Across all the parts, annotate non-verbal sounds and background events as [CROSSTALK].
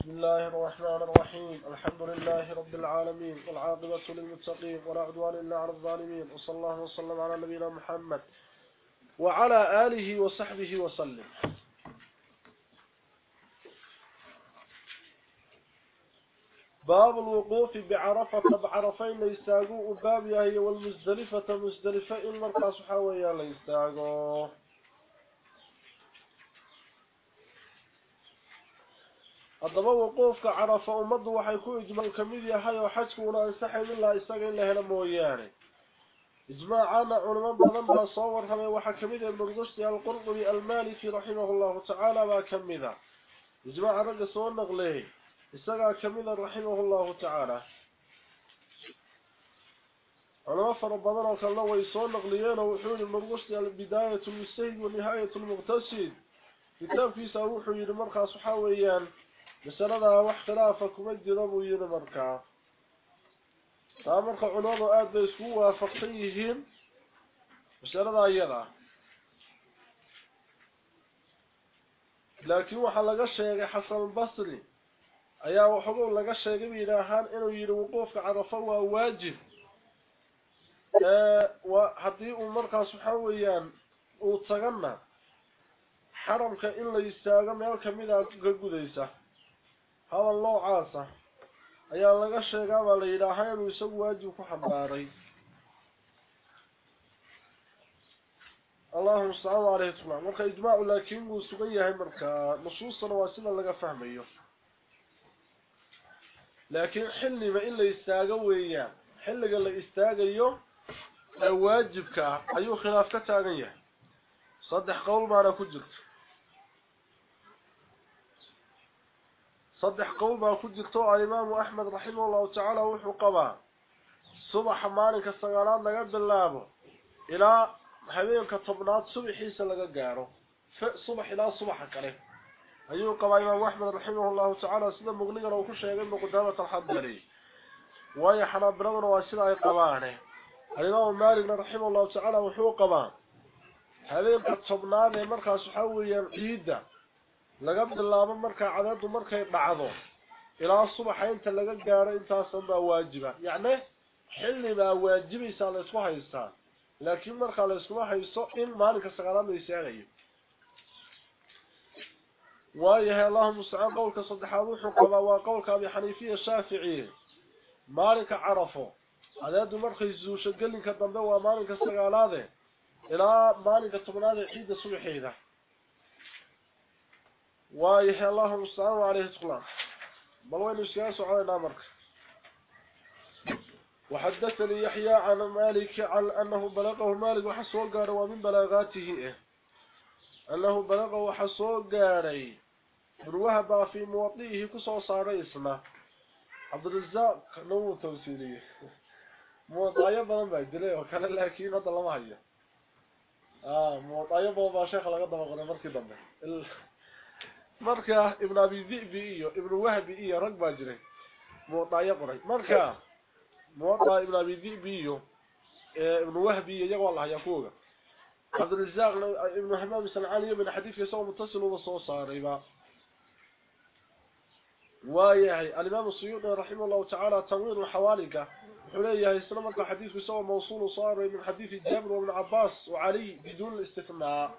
بسم الله الرحمن الرحيم. الحمد لله رب العالمين والعاقبة للمتقين ولا عدوان إلا على الظالمين. وصلى الله وسلم على نبينا محمد وعلى آله وصحبه وسلم. باب الوقوف بعرفة بعرفين ليستاقوا باب يهي والمزدلفة مزدلفة إن مرقى صحاوية ليستاقوا الضبو قوفك عرف أمد وحيكو إجمع الكميد يحي وحجكونا انسحي لله إستغي الله لما وياني إجمعنا علماء بضم بصور همي وحكميد المرضشتي القرضي المالكي رحمه الله تعالى وكميدا إجمع رجس ونغليه إستغي كميدا رحمه الله تعالى علماء فربضنا وكان الله ويسو نغليين وحول المرضشتي البداية المستهد ونهاية المغتسد كتاب في ساروح ويرمرخ صحاويان مسألنا واختلافك مجد ربو يرمركا فأمرك علامة أدس هو فقيهم مسألنا يرى لكن وحا لغا الشيخ حسن البصري. أيا وحبو لغا الشيخ ميراهان إنو يرى وقوفك عرفوا واجب. آه، وحدي أمرك سبحانه أتغنى حرمك إلا يستغنى ملك من أكبر قديسة hadal noocaasa ayaa laga sheegaa baa la yidhaahaa inuu isagu waajib ku xambaaray. Allahu mustacaan aleyhi tula marka ijmaacu laakiin wuu sugan yahay markaa nusuustana waa sida laga fahmayo. Laakiin xilliba in la istaago weeyaan xilliga la istaagayo ee waajibka ah ayuu khilaaf ka taagan yahay. Saddex qowl baana ku jirto صدح قول ما كنت جرتو الإمام أحمد رحمه الله تعالى وحو قبا. صبح مالك السغالات لقى دلابه إلى حبيبك الطبنات صبحيس لقى قاره صبح إلى صبح كله أيوه قبا إمام أحمد رحمه الله تعالى سيدا مغنيقا لو كل شيء قلنا قدامة الحضري وهي حنا بلغنا واسدا أي قبانه الإمام مالك رحمه الله تعالى وحو قبا. حبيبك الطبنات مركز حويا عيدا laga bilaabo markaa cadeedu markay dhacdo ilaa subaxa inta laga gaaro intaasan baa waajiba yacni xilli baa waajibaysaa la isku haystaa laakiin markaa la iskuma haysto in maalinka sagaalaad la istaagayo waayahay allahuma mustacaan qowlka saddexaad wuxuu qabaa waa qowlka abi xaniifiya shaaficiye maalinka carafo cadeedu markay zuusho gelinka dambe waa maalinka sagaalaade ilaa maalinka tobnaad ee ciidda subaxeeda وايه الله المستعان وعليه الطلاب بل وين السياسة علينا مرك وحدثني يحيى عن مالك عن أنه بلغه مالك وحسوه قاري ومن بلاغاته. إيه أنه بلغه وحسوه قاري. بروهب في موطئه كسو صار اسمه. عبد الرزاق نو توسيلي موطئه بلن بايدلي وكان لكن هذا لما هي آه موطئه بابا شيخ لقد دمغنا مركي دمه. Marka ibn abi dhibi iyo ibn wahbi iyo rag baa jiray muwadaa qoray marka muwadaa ibn abi dhibi iyo ibn wahbi iyaga waa lahayaa kuuga abdurrazzaq ibn hamam sanani ibn hadith soo muttasil oo soo saarayba waayahay al-imam suyuudi rahimahullah ta'ala tanwir hawalika xuleeyahay isla marka hadithku soo mawsul saaray min hadith jabir ibn abbas wa ali bidun istithna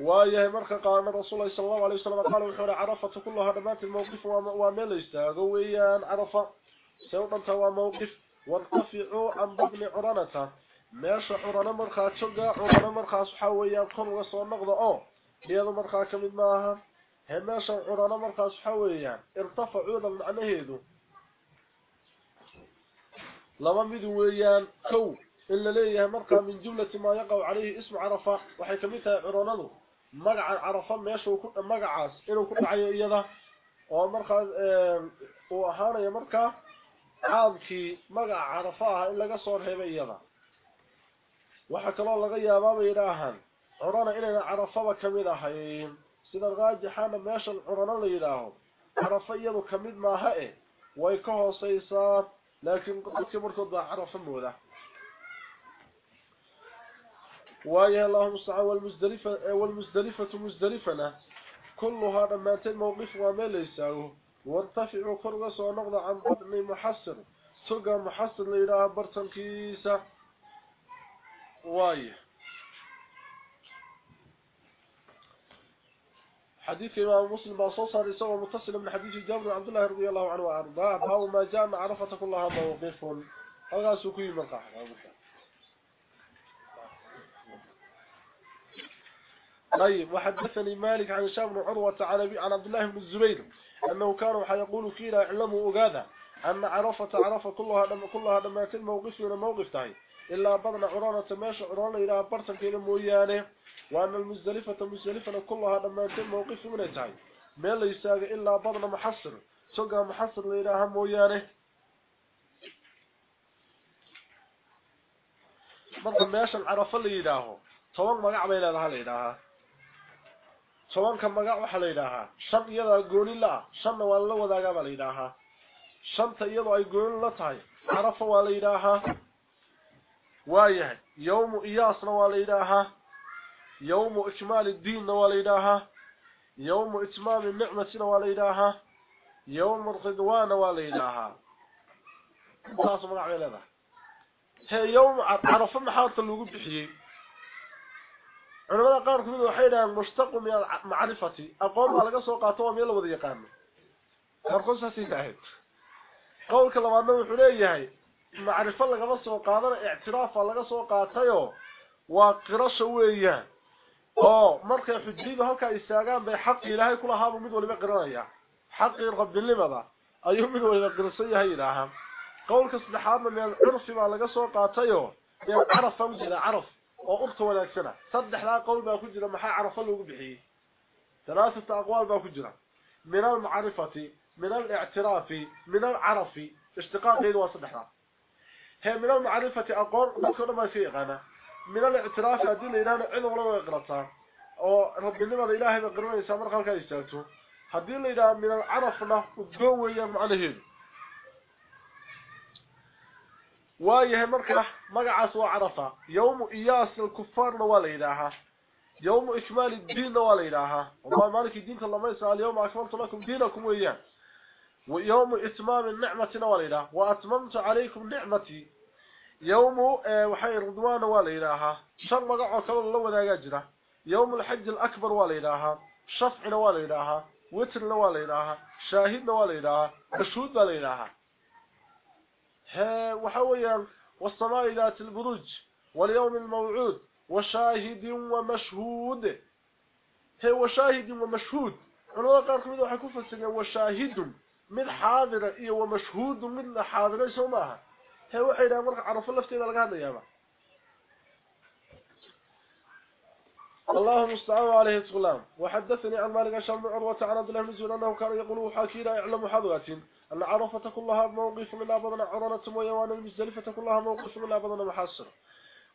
وآية مرخ قال الرسول صلى الله عليه وسلم قال وحور عرفت كل دمات الموقف وامل اشتاغ عرفه عرفة سوطنت وموقف وانقفعوا عن بغن عرانته ماشا عرانا مرخا تشقا عرانا مرخا سحاوية قل وصول نقضى أو هيدو مرخا كمد ماها. هماشا عرانا مرخا سحاوية. ارتفعوا ذا من عنهيدو لما مدو ويان كو. إلا ليه مرخا من جملة ما يقع عليه اسم عرفة. وحيث عرانا ذو magaca carafa meesha magacaas inuu ku dhacayo iyada oo markaas uu ahaanayo markaa caamkii magaca carafa ah in laga soo reebay iyada waxa kaloo laga yaabaa bay yidhaahaan curana inayna carafaba kamid ahayn sida raajixana meeshan curano la yidhaaho carafa iyadu kamid maaha e way ka hooseysaa laakiin dadkii markood baa carafa mooda وايه اللهم صل والمزدلفة والمزدلفة مزدلفنا. كلها دمانتين موقف وميل يساوه وارتفع كرغس ونقض عن بطن محصر سقى محصر لإله برتن كيسة. وايه حديث إمام مسلم بصوصة رسوة متصل من حديث جابر عبد الله رضي الله عنه وأرضاه. بهو ما جاء معرفة كلها موقف. هذا سكوي مقاح طيب وحدثني مالك عن شام بن عروة عن عبد الله بن الزبير أنه كانوا حيقولوا فينا اعلموا أقاذا أن عرفة عرفة كلها لما كلها لما يتم موقف من الموقف تهي إلا بضن عرانة ماشي عرانة إلى برتن كينا مويانة وأن المزدلفة مزدلفة كلها لما يتم موقف من التهي ما ليساق إلا بضن محصر سقى محصر لإله مويانة. بضن ماشي عرفة لإلهه طوان مقع بيلا لها tobanka magac waxa la yidhaahaa shan iyada gooni la shanna waa la wadaagaa baa la yidhaahaa shanta iyadoo ay gooni la tahay carafa waa la yidhaahaa waayahay yawmu iyaasna waa la yidhaahaa yawmu ikmaali diinna waa la yidhaahaa yawmu itmaami nicmatina waa la yidhaahaa yawmu ridwaana waa la yidhaahaa intaas magac bay leedahay he yawmu carafa maxaata lagu bixiyey علماء قارك من وحيدا مشتق من معرفتي أقوم على قصة وقاتوهم يلو ذي يقام مرقصة تلاهد قولك لما أنه حليه معرفة لك قصة وقاتوهم اعترافة لك قصة وقاتوهم وقرشة وإيا مرقى حجيبه هكا إستاغان بي حق إلهي كل هذا من ولم يقرر إياه حق رب لماذا أيه من ولم يقرصي هاي إلهام قولك سبحانه من العرف ما لك قصة وقاتوهم يعني عرف فمجل عرف oo urta wanaagsana saddexdaa qowl baa ku jira maxaa carafo loogu bixiyey ثلاثة اقوال baa ku jira min al-ma'rifati min al-i'tirafi min al-'arafi ishtiqaqeedu waa saddexdaa he min al-ma'rifati aqoon dadka dhama fi yaqaana min al-i'tirafi hadii la yiraahdo cid walba way qirataa oo rabbinimada ilaahay ba qiranaysa marka halka istaagto hadii la yiraahdo min al-'arafna udgoon weeyaan macnaheedu waa carafa. Yawmu iyaas al-kuffar waa la yiraahaa يوم إكمال الدين إلها والله مالك الدين الله يسأل اليوم أكملت لكم دينكم وإياه ويوم إتمام النعمة ولا إله وأتممت عليكم نعمتي يوم وحي رضوان إله شر مقع كل الله وذا يجرى يوم الحج الأكبر ولا إله شفع إله وتر إله شاهد ولا إله مشهود ولا إله وحويا والسماء ذات البروج واليوم الموعود وشاهد ومشهود. هي وشاهد ومشهود. قال كده waxa ku fasireen وشاهد mid xaadir iyo ومشهود la xaadiray soomaha هي ila marka carafo lafteeda laga hadlayaa الله مستعان عليه السلام. وحدثني عن مالك شام عروة عن عبد الله بن زبير أنه كان يقول حكينا يعلم حضوات أن عرفة كلها موقف من أبضنا عرنة ويوان المزدلفة كلها موقف من أبضنا محصر.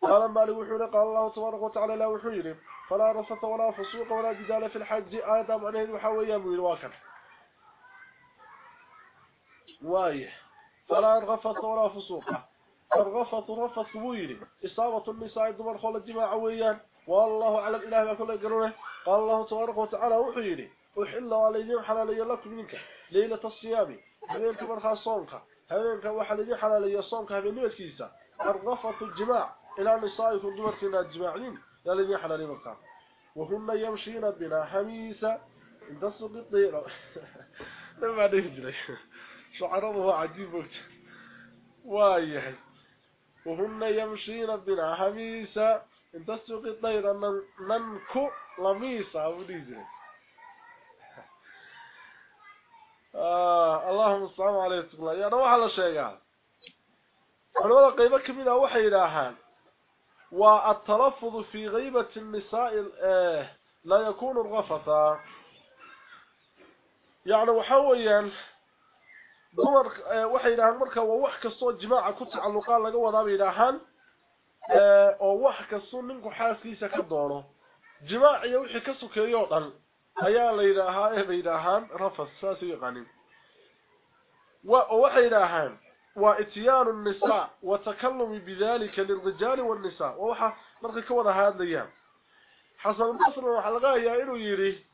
قال مالك وحوري قال الله تبارك وتعالى لا وحوري فلا رفث ولا فسوق ولا جدال في الحج. آدم عليه وحويا من الواكر. وايه فلا رفث ولا فسوق. الرفث رفث ويري إصابة النساء دمر خول الجماعة ويان والله على الإله ما كل يقرونه. قال الله تبارك وتعالى وحوري وحل عليهم حلالي لكم منك. ليلة الصيام هذين كبر خاصونك هذين كوحلي حلالي الصومك هذين نوت الرفث الجماع. إلى نسائكم دمرتنا الجماعين يلي يحلل مكان وهن يمشين بنا حميسة عند السوق الطيرة [LAUGHS] لما نهجري شعره عجيب. وايح وهن يمشين بنا حميسة عند السوق الطيرة ننكو لميسة ونهجري آه اللهم السلام عليكم. يا روح على شيء أنا قيبة كمينة وحي إلهان والتلفظ في غيبة النساء لا يكون الغفثة يعني وحويا دمر waxay ilaahan marka waa wax kasto jimaaca ku tacalluqa laga wadaa ilaahan oo wax kasto ninku xaaskiisa ka doono jimaac iyo wixii ka sukeeyo dhan ayaa la yiraahaa ee ilaahan rafas saas yaqaanin wa waxay ilaahan واتيان النساء وتكلم بذلك للرجال والنساء ووحا markay ka wada hadlayaan xasan basri waxa laga hayaa inuu yiri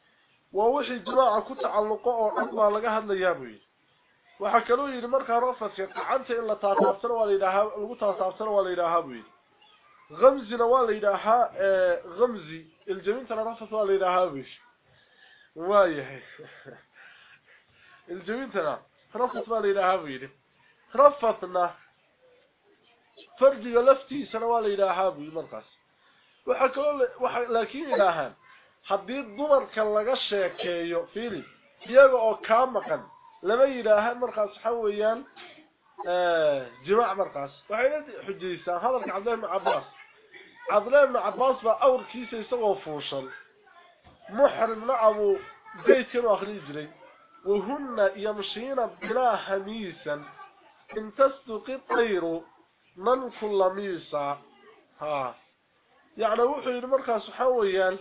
ووحي جماعة كتعلقه وعندما لقى هذا يابوي waxa kaloo yiri marka rafadka gacanta in la taataabsano waa leeyahay lagu taataabsano waa leeyahay buu غمزنا waa leeyahay ee غمزي الجمينta rafad waa leeyahay buu waayahay الجمينta rafad waa leeyahay buu rafadna farjiga laftiisana waa leeyahay buu markaas waxa kaloo waxa laakiin ilaahan hadii dumarka laga sheekeeyo fiili iyaga oo ka maqan lama yiraaha markaas waxa weeyaan ee jimaac markaas waxay xujaysaa hadalka Abbas Cabdullah ibn Abbas ba awrkiisa isagoo fuushan muhrimna abu baytkan akhri jiray وهن يمشين بلا إن تصدق الطير من كل ميسا. ها. يعني وحي waxa weeyaan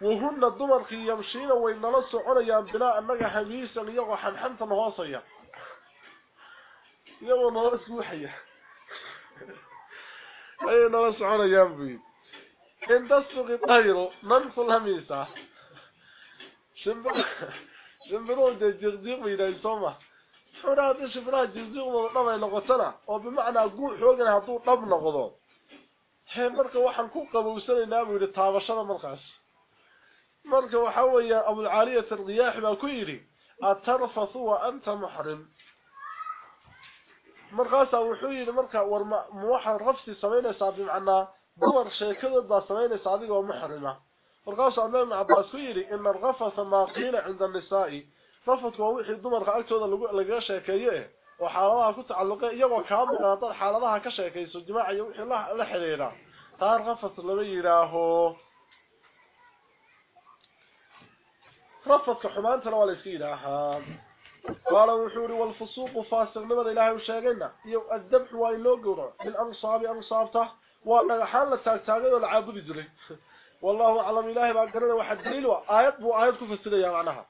وهن الضمر يمشين وين نلا سكونيان بلا انغا حميسا. يغو حنحنت هوسيا يغو نلا سوحيا أي الله سعونا جنبي. إن دستو قطيرو ننصل هميسا شنبرو دي جغديق ميدا يسوما شنبرا دي شنبرا جغديق مرنما ينغتنا وبمعنى قول حوقنا هطول طبنا قضو حي مركا واحد كوكا بوسنا ينامو لتابشنا مركاس مركا وحويا أبو العالية الرياح باكويري أترفثوا أنت محرم. Markaasaa wuxuu yidhi marka war ma waxaad rafsi samaynaysaa bimacnaa dumar sheekadood baa samaynaysa adigoo muxrima markaas Abdullah Abbas ku yiri in rafasa ma qila inda nisaa rafat waa wixii dumarka agtooda lagu laga sheekeeyay oo xaaladaha ku tacalluqay iyagoo ka maqan xaaladaha ka sheekayso jimaaca iyo wixii la xiriira taar rafat laba yiraaho rafatka xumaantana waa la iska yiraahaa iyo adabh waa in loo gowro bil ansaabi ansaabta waa dhagaxaan la taagtaagay oo la caabudi jiray والله الله ما قرنا واحد دليل آيات بو آيات كفسده يا معناها.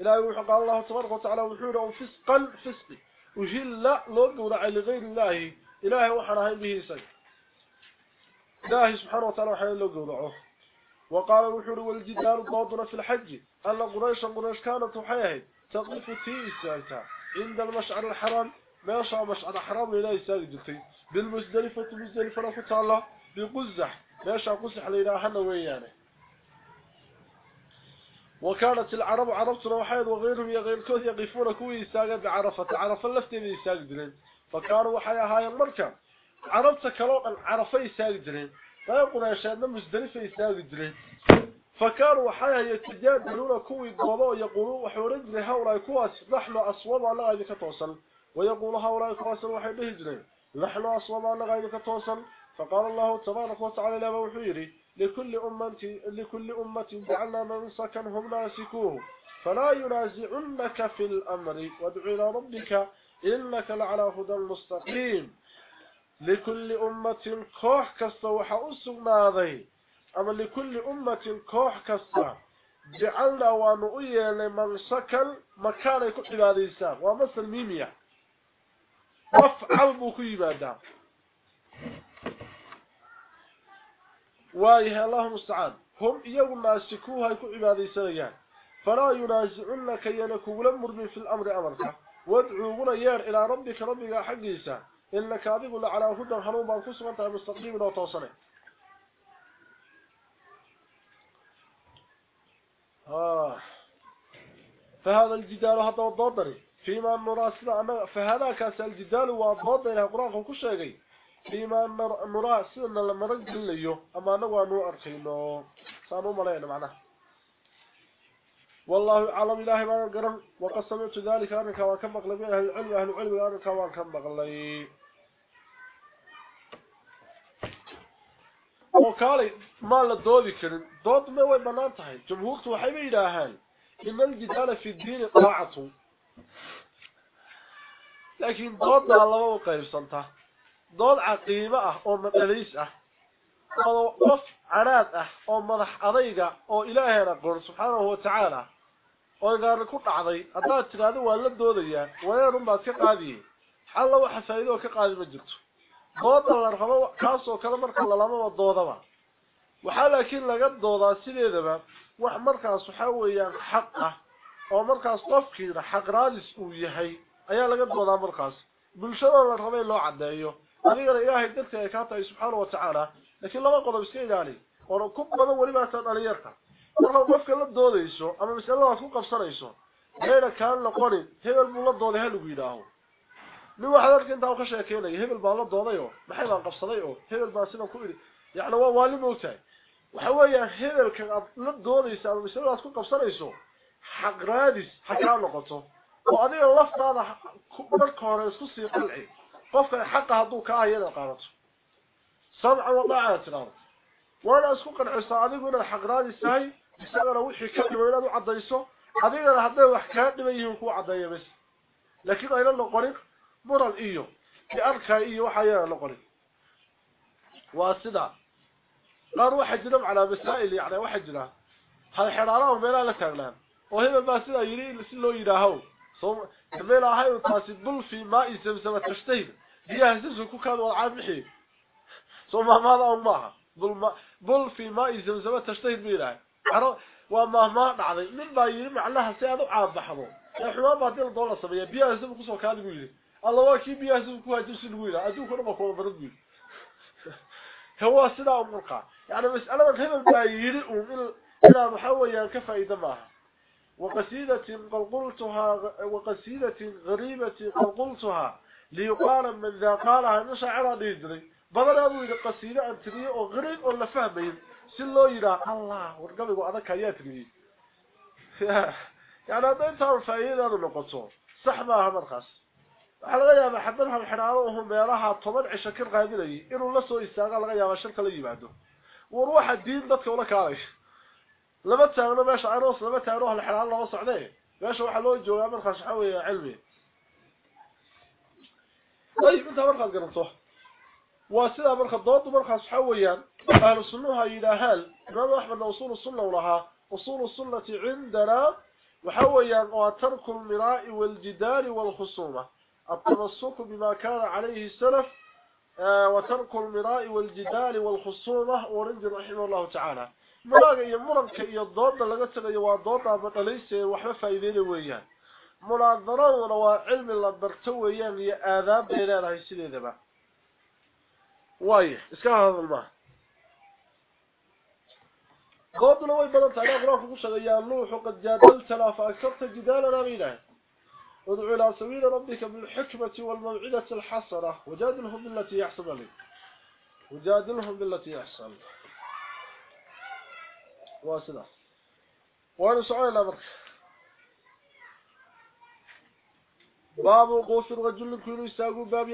إلهي وحق الله تبارك وتعالى وحوره فسقا فسق وجل لو دورع لغير الله. إلهي وحنا هي به سي الله سبحانه وتعالى وحنا لو دورعه وقال وحوره والجدال ضادنا في الحج. أن قريش قريش كانت وحيه تقف تيساتا عند المشعر الحرام ما شاء مشعر الحرام لا يساجدتي بالمزدلفة مزدلفه فتالله بقزح meesha ku saxleeyahana weeyane وكانت العرب عربتنا وحيد وغيرهم يغيركود يقفون كوي يستاغ بعرفة. عرفة لفتين يستاغ دلين فكانوا وحيا هاي المركة. عربت كلو عرفة يستاغ دلين فيقول يا شيخنا مزدلفة يستاغ دلين فكانوا وحيا يتجادلون كوي الضوضاء يقولون وحورد لهؤلاء كواس نحن أصواب على غاية كتوصل ويقول هؤلاء كواس وحي بهجرين نحن أصواب على غاية كتوصل. فقال الله تبارك وتعالى لا وحيري لكل أمة لكل أمة جعلنا منسكا هم ناسكوه. فلا ينازعنك في الأمر وادع إلى ربك إنك لعلى هدى مستقيم. لكل أمة كوح كسا وحأسنا ذي أما لكل أمة كوح كسا. جعلنا ونؤيا لمنسكا مكان يكون عبادة الإسلام ومثل ميمية. وفعل بكي بعد وايه الله المستعان هم يوم ناسكوها يكون عباديسانيان فلا ينازعنك ينك ولمر في الأمر أمرك. وادعونا يار إلى ربك ربك حقيسا إنك أذيب على هدى بانفسك أنت مستقيم وتوصني آه. فهذا الجدال هذا الضوضري فيما نراسل فهذا كاس الجدال والضوضري القرآن كل شيء فيما نرى لما رجل ليه أما نوى نوى أرخينه سأنو ملاينا معنا. والله أعلم إلهي ما قرم وقد سمعت ذلك أنك وكم مغلبين أهل العلم أهل العلم أنك وكم مغلبين وكالي ما لدودي كريم دود ما هو بنانته جمهورك وحي بيداهان إن الجدال في الدين طاعته لكن دود ما الله وقير سنته دود عقيمة أه، أو مدليس أه. أو قف عناد أه، أو مدح أضيق أو إلهينا قرر سبحانه وتعالى. oo gaar ku dhacday hadda tiradu waa la doodaya waayo run baad ka qaadiyay xal la wax faa'iido ka qaadiba jirto dooda la rabo kaasoo kale marka lalamaba doodaba waxaa laakiin laga doodaa sideedaba wax markaas waxa weeyaan xaq ah oo markaas qofkiina xaq raadis uu yahay ayaa laga doodaa markaas bulshada la rabay loo cadeeyo adigana ilaahay dadka ay ka tahay subxaanahu wa tacaala laakiin laba qodob iska ilaali oo ku badan weliba tan dhalinyarta marka qofka la doodayso ama masaladaas ku qabsanayso heela kaan la qorin hebel buu la dooday ha lagu yidhaaho nin waxaad arka intaa ka sheekeynaya hebel baa la dooday oo maxay baan qabsaday oo hebel baa sidan ku idhi yacni waa waali moogtahay waxa weeyaan hebelka aad la doodaysa ama masaladaas ku qabsanayso xaq raadis ha kaa noqoto oo adiga laftaada marka hore isku sii qalci qofka xaqa hadduu ka ahayana qaadato samca wadaaca tiraado waana isku qancisaa adigu inaad xaq raadis tahay isagana wixii ka dhibo inaad u caddayso adigana hadday wax kaa dhiban yihiin kuu caddeeya bas laakiin ayna noqonin مرض إيو. في أركا إيو وحيانا نقري واسدا قال واحد جنم على مسائل يعني واحد جنم هذا حرارهم بلا لتغلان وهي باسدا يريد لسلو إيراهو بلا هاي وطاسد بل في ماء سمسمة تشتهد هي هزيزه كوكاد والعامحي ثم ماذا أمها؟ بل, ما بل في ماء سمسمة تشتهد بيراه ومهما نعضي من با يرمع لها سيادو عام بحضو. يا حمام بادي لدولة صبية. بيها يزم قصوى كادي قولي haajir si lagu yidhaa adduunka dhan baa kuwada badan buu yidhi هو سدا umurka yani mas'alada hebel baa yiri uu ila waxa weeyaan ka faa'iido maaha وقصيدة قد قلتها وقصيدة غريبة قد قلتها. ليقال من ذا قالها نشعر ديدري بدل أبو إذا قصيدة أن تريه أو غريب ولا فهمين سلو يرى الله ورقبه وأذاك ياتري يعني هذا انت فايدة هذا النقطة صح ما هم الخاص waxa laga yaabaa xiraado oo meelaha 10 cisho ka qaadinayay inuu la soo istaaga laga yaabaa shirka la yimaado war waxa diin dadka wala kaalay laba taagno meesha aroos laba taagno hal xiraado laba socday meesha waxa loo joogaa markaas waxa weeye cilmi ay inta markaad garanto waa sida marka doodu markaas waxa weeyaan ahlu sunnaha yidaahaan imaam axmed usul sunna walaha usul sunnati عندنا waxa weeyaan waa tarku al-mira'i wal-jidal wal-khusuma التمسك بما كان عليه السلف آه، وترك المراء والجدال والخصومة ورد رحمه الله تعالى. ملاقى يمرك يضوط لغتك يواضوط بطليس وحفا يذين ويان ملاضرون روى علم الله برتوى يان يآذاب بينا لا يسيني ذبا وايح اسكان هذا الماء قوتنا ويبنا تعالى اغرافك وشغيان نوح وقد جادلتنا فأكثرت جدالنا بينا ادعو إلى سبيل ربك بالحكمة والموعدة الحسنة. وجادلهم بالتي يحسن لك وجادلهم بالتي يحسن واسدة. وأنا سؤال أمرك باب وقوف الرجل كل يستاقوا باب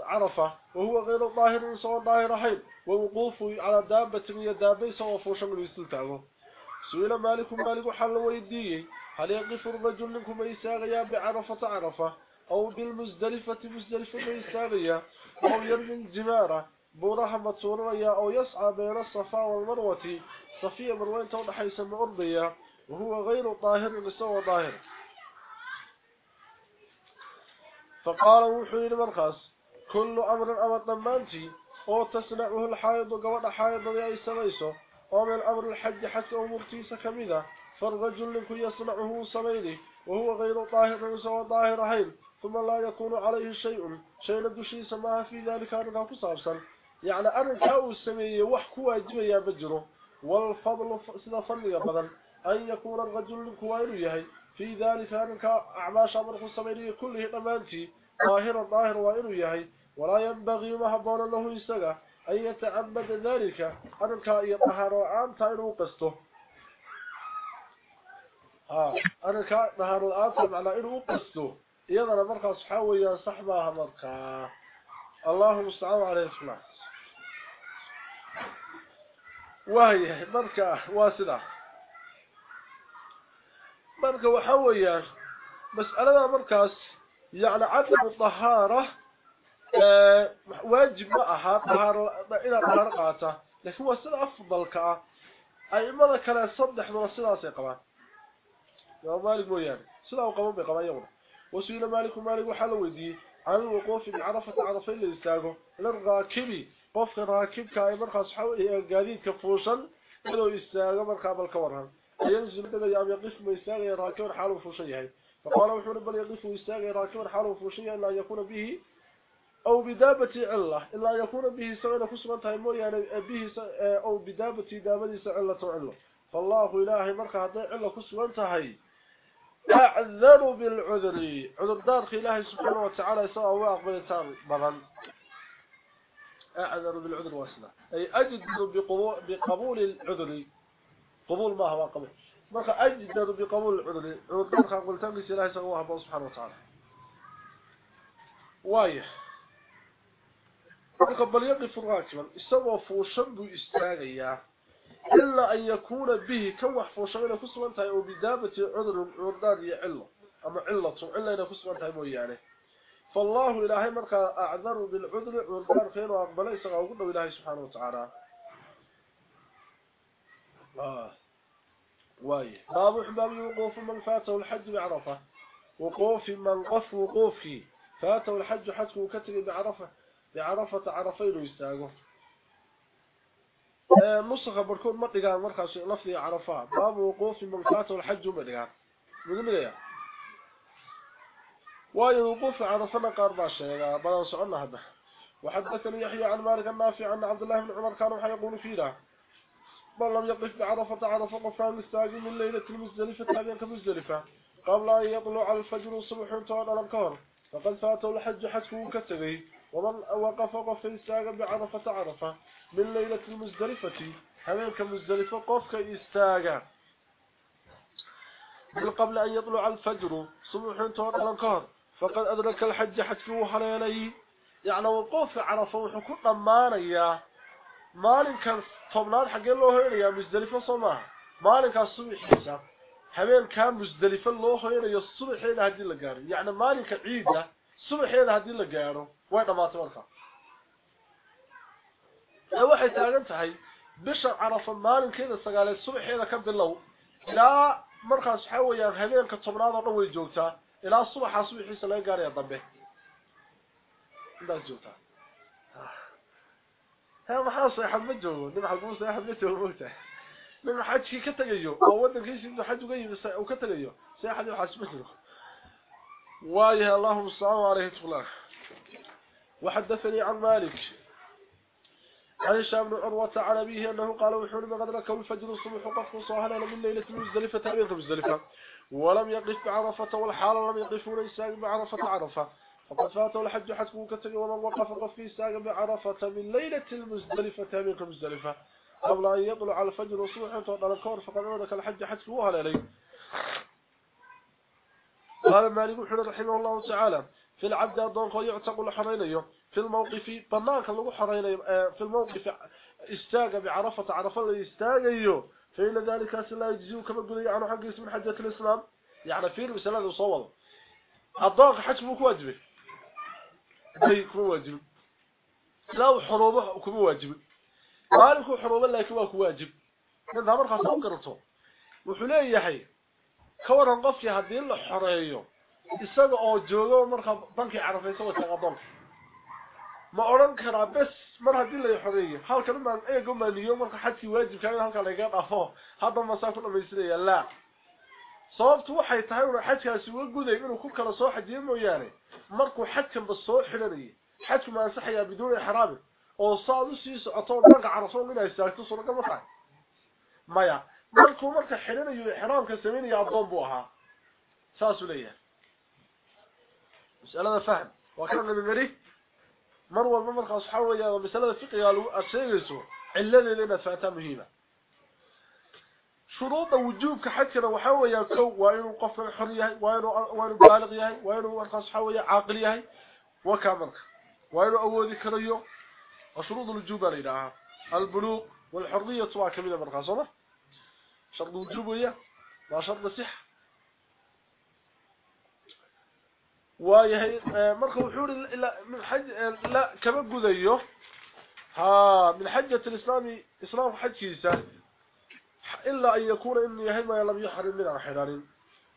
عرفة. وهو غير ظاهر سوى ظاهر حين. ووقوفه على دابة من دابة سوى من يستلتعه. سئل مالك مالك حل ويديه هل يقف الرجل منكم يساغيا بعرفة عرفة؟ أو بالمزدلفة مزدلفة يساغيا أو يرمي الجمارة بورها مطوريا أو يسعى بين الصفا والمروة؟ صفية مروين توضح يسمى أرضيا. وهو غير طاهر لسوى ظاهر فقال وحي المرخص كل أمر أمر ضمانتي أو تصنعه الحائض وقوض حائض يأي سميسه ومن أمر الحج حتى أمرتيس كمذا فالرجل لك يصنعه صميني وهو غير طاهر سوى طاهر حين ثم لا يكون عليه شيء شيء دشي سماها في ذلك أنها كصابسا يعني أرنكا السمية وحكوا يا بجره والفضل سنة فضل بدل أن يكون الرجل لك وينيهي في ذلك أنها أعماش أمره السميني كله أمانتي طاهر طاهر وينيهي ولا ينبغي مهبون له يستغى. أن يتعبد ذلك. أنك يطهر عام تاينو قسته ها أنك نهار الآن على إنه قسته إذا مركا صحاوي يا صحبها مركا الله مستعان عليه السلام وهي مركا واسدة. مركا وحويا مسألة مركز يعني عدم الطهارة واجب معها طهارة إلى طهارة قاته. لكن هو سنة أفضل كأ. أي ماذا كان يصدح من السنة سيقبان يا مالك مويان سنة وقبان بقبان يوم. وسئل مالك مالك وحال ويدي عن الوقوف بعرفة عرفين اللي يستاقوا للراكبي قفك راكب كأي مرخص حوالي قادين كفوشا. إنه يستاقوا مرخاب الكورهان ينزل دغيا ام يقف ميساغي راكب حاله فوشيه فقال وحور بل يقف ميساغي راكب حاله فوشيه لا يكون به أو بدابة الله إلا يكون به سوى كسبنتها مو يعني به أو بدابة دابدي سعله عله فالله إلهي مركا هدي علا كسوانتهي أعذر بالعذر. عذر دارك إلهي سبحانه وتعالى سواء واقبلتان بغن أعذر بالعذر واسنا. أي أجدد بقبول العذر. قبول ما هو قبول؟ مركا أجدد بقبول العذر. عذر دارك إلهي سواء سبحانه وتعالى. وايح. Yaqif raakiban isagoo fuushan buu istaagayaa إلا أن يكون به كم وحفوشين كسوان تاي أو بدابة عذر عرداد يعله أما علة إلا أن كسوان تاي مويانه فالله إلهي مركا أعذر بالعذر عرداد خير وأقبل يسغى وقلنا إلهي سبحانه وتعالى. آه. واي. باب حباب وقوف من فاته الحج بعرفة. وقوف من قف وقوفه. فاته الحج حتى وكتب بعرفة. بعرفة عرفين بركود ما dhigaan markaas lafdiga carafa baab wuquuf mulkaat wal hajj ma dhigaan midnaya waayo wuquuf carafa qaar ba sheega badan socona hada وحدثني يحيى عن مالك النافع عن عبد الله بن عمر كانوا يقول فيها من لم يقف بعرفة عرفة قفان مستاجي من ليلة المزدلفة تابعا كمزدلفة. قبل أن يطلع الفجر الصبح طوال الأنكار فقد فاته الحج حتفه كتغي ومن وقف وقف استاغ بعرفة عرفة من ليلة المزدرفة حميمك المزدرفة قفك استاغ من قبل أن يطلع الفجر صبح انتهى الأنكار. فقد أدرك الحج حتفه حليلي يعني وقف عرفة وحكوطنا مانيا كان طبنات حق الله هيريا مزدرفة صماء مالك الصبح حسا حميمك مزدرفة الله هيريا الصبح هيريا هدي لقاري يعني مالك عيدة صبح هيريا هدي لقاري way dhammaatay markaa ee waxay taagan tahay bisha carafa maalinkeeda sagaaleed subaxeeda ka bilow ilaa markaas waxaa weeyaan habeenka tobnaad oo dhan way joogtaa ilaa subaxaa subaxiisa laga gaaraya dambe intaas joogtaa ها maxaa saxab ma joogo nin xalbuu saxab ma joogo moogta nin xajki ka tagayo oo wadankiisa inuu xaj uga yimid uu ka tagayo saxad waxa ma jiro waayaha allahumma sallu alayhi wa وحدثني عن مالك. عن هشام بن عروة عن أبيه أنه قال وحول ما قد ركب الفجر الصبح وقف صاهلا من ليلة مزدلفة تابعة مزدلفة ولم يقف بعرفة والحال لم يقفون يساق بعرفة عرفة. فقد فاته الحج حتى كتب ومن وقف قف في ساق بعرفة من ليلة المزدلفة من المزدلفة قبل أن يطلع الفجر وصبح وطلع الكور فقد أولك الحج حتى وهل إليه قال مالك حر رحمه الله تعالى. في العبد الضنق يعتق الحرين في الموقف بناك لو حرين في الموقف استاق بعرفة عرفة استاق فإن ذلك لا يجزيه كما قل عنه حق اسم حجة الإسلام. يعني في المسألة صوّل الضنق حج مو واجبه ay kuma waajib laa xoroobo kuma waajib maalinku xoroobo laakiin waa ku waajib ka waran qofkii hadii la xoreeyo isaga oo joogo marka bankii carafaysa wata qadon ma oran karaa bas mar hadii la xoreeyo halkan ma eego maaliyo marka xadkii waajibka in halka laga dhaafo hadda ma saa ku dhamaysanaya la sababtu waxay tahay inuu xajkaasi uga guday inuu ku kala soo xajiyo mooyaane markuu xajkan ba soo xiranayay xajku ma ansaxaya biduun ihraam oo saad u sii socoto dhaga carafo inay saarto suuragal ma tahay maya markuu marka xiranayo ihraamka sameynaya adoon buu ahaa saas uu leeyahay mas'alada fahm waa kan mari mar walba markaas waxa weeyaa mas'alada fiqiga lagu aseegayso ciladeeda inaad fahantaa muhiima شروط وجوبك حجنا waxa weeyaa kow waa inuu qofka xor yahay waa inuu waa inuu baaliq yahay waa inuu markaas waxa weeyaa caaqil yahay wa kaamalka waa inuu awoodi karayo شروط الوجوب leeyahay البلوغ والحريه waa kamida markaas oo شرط الوجوب هي ما شرط صح waayahay marka wuxuu ila min xaj la kama gudayo ha min xajjat al-islami islam xajkiisa إلا أن يكون إني هما لم يحرم من الحرار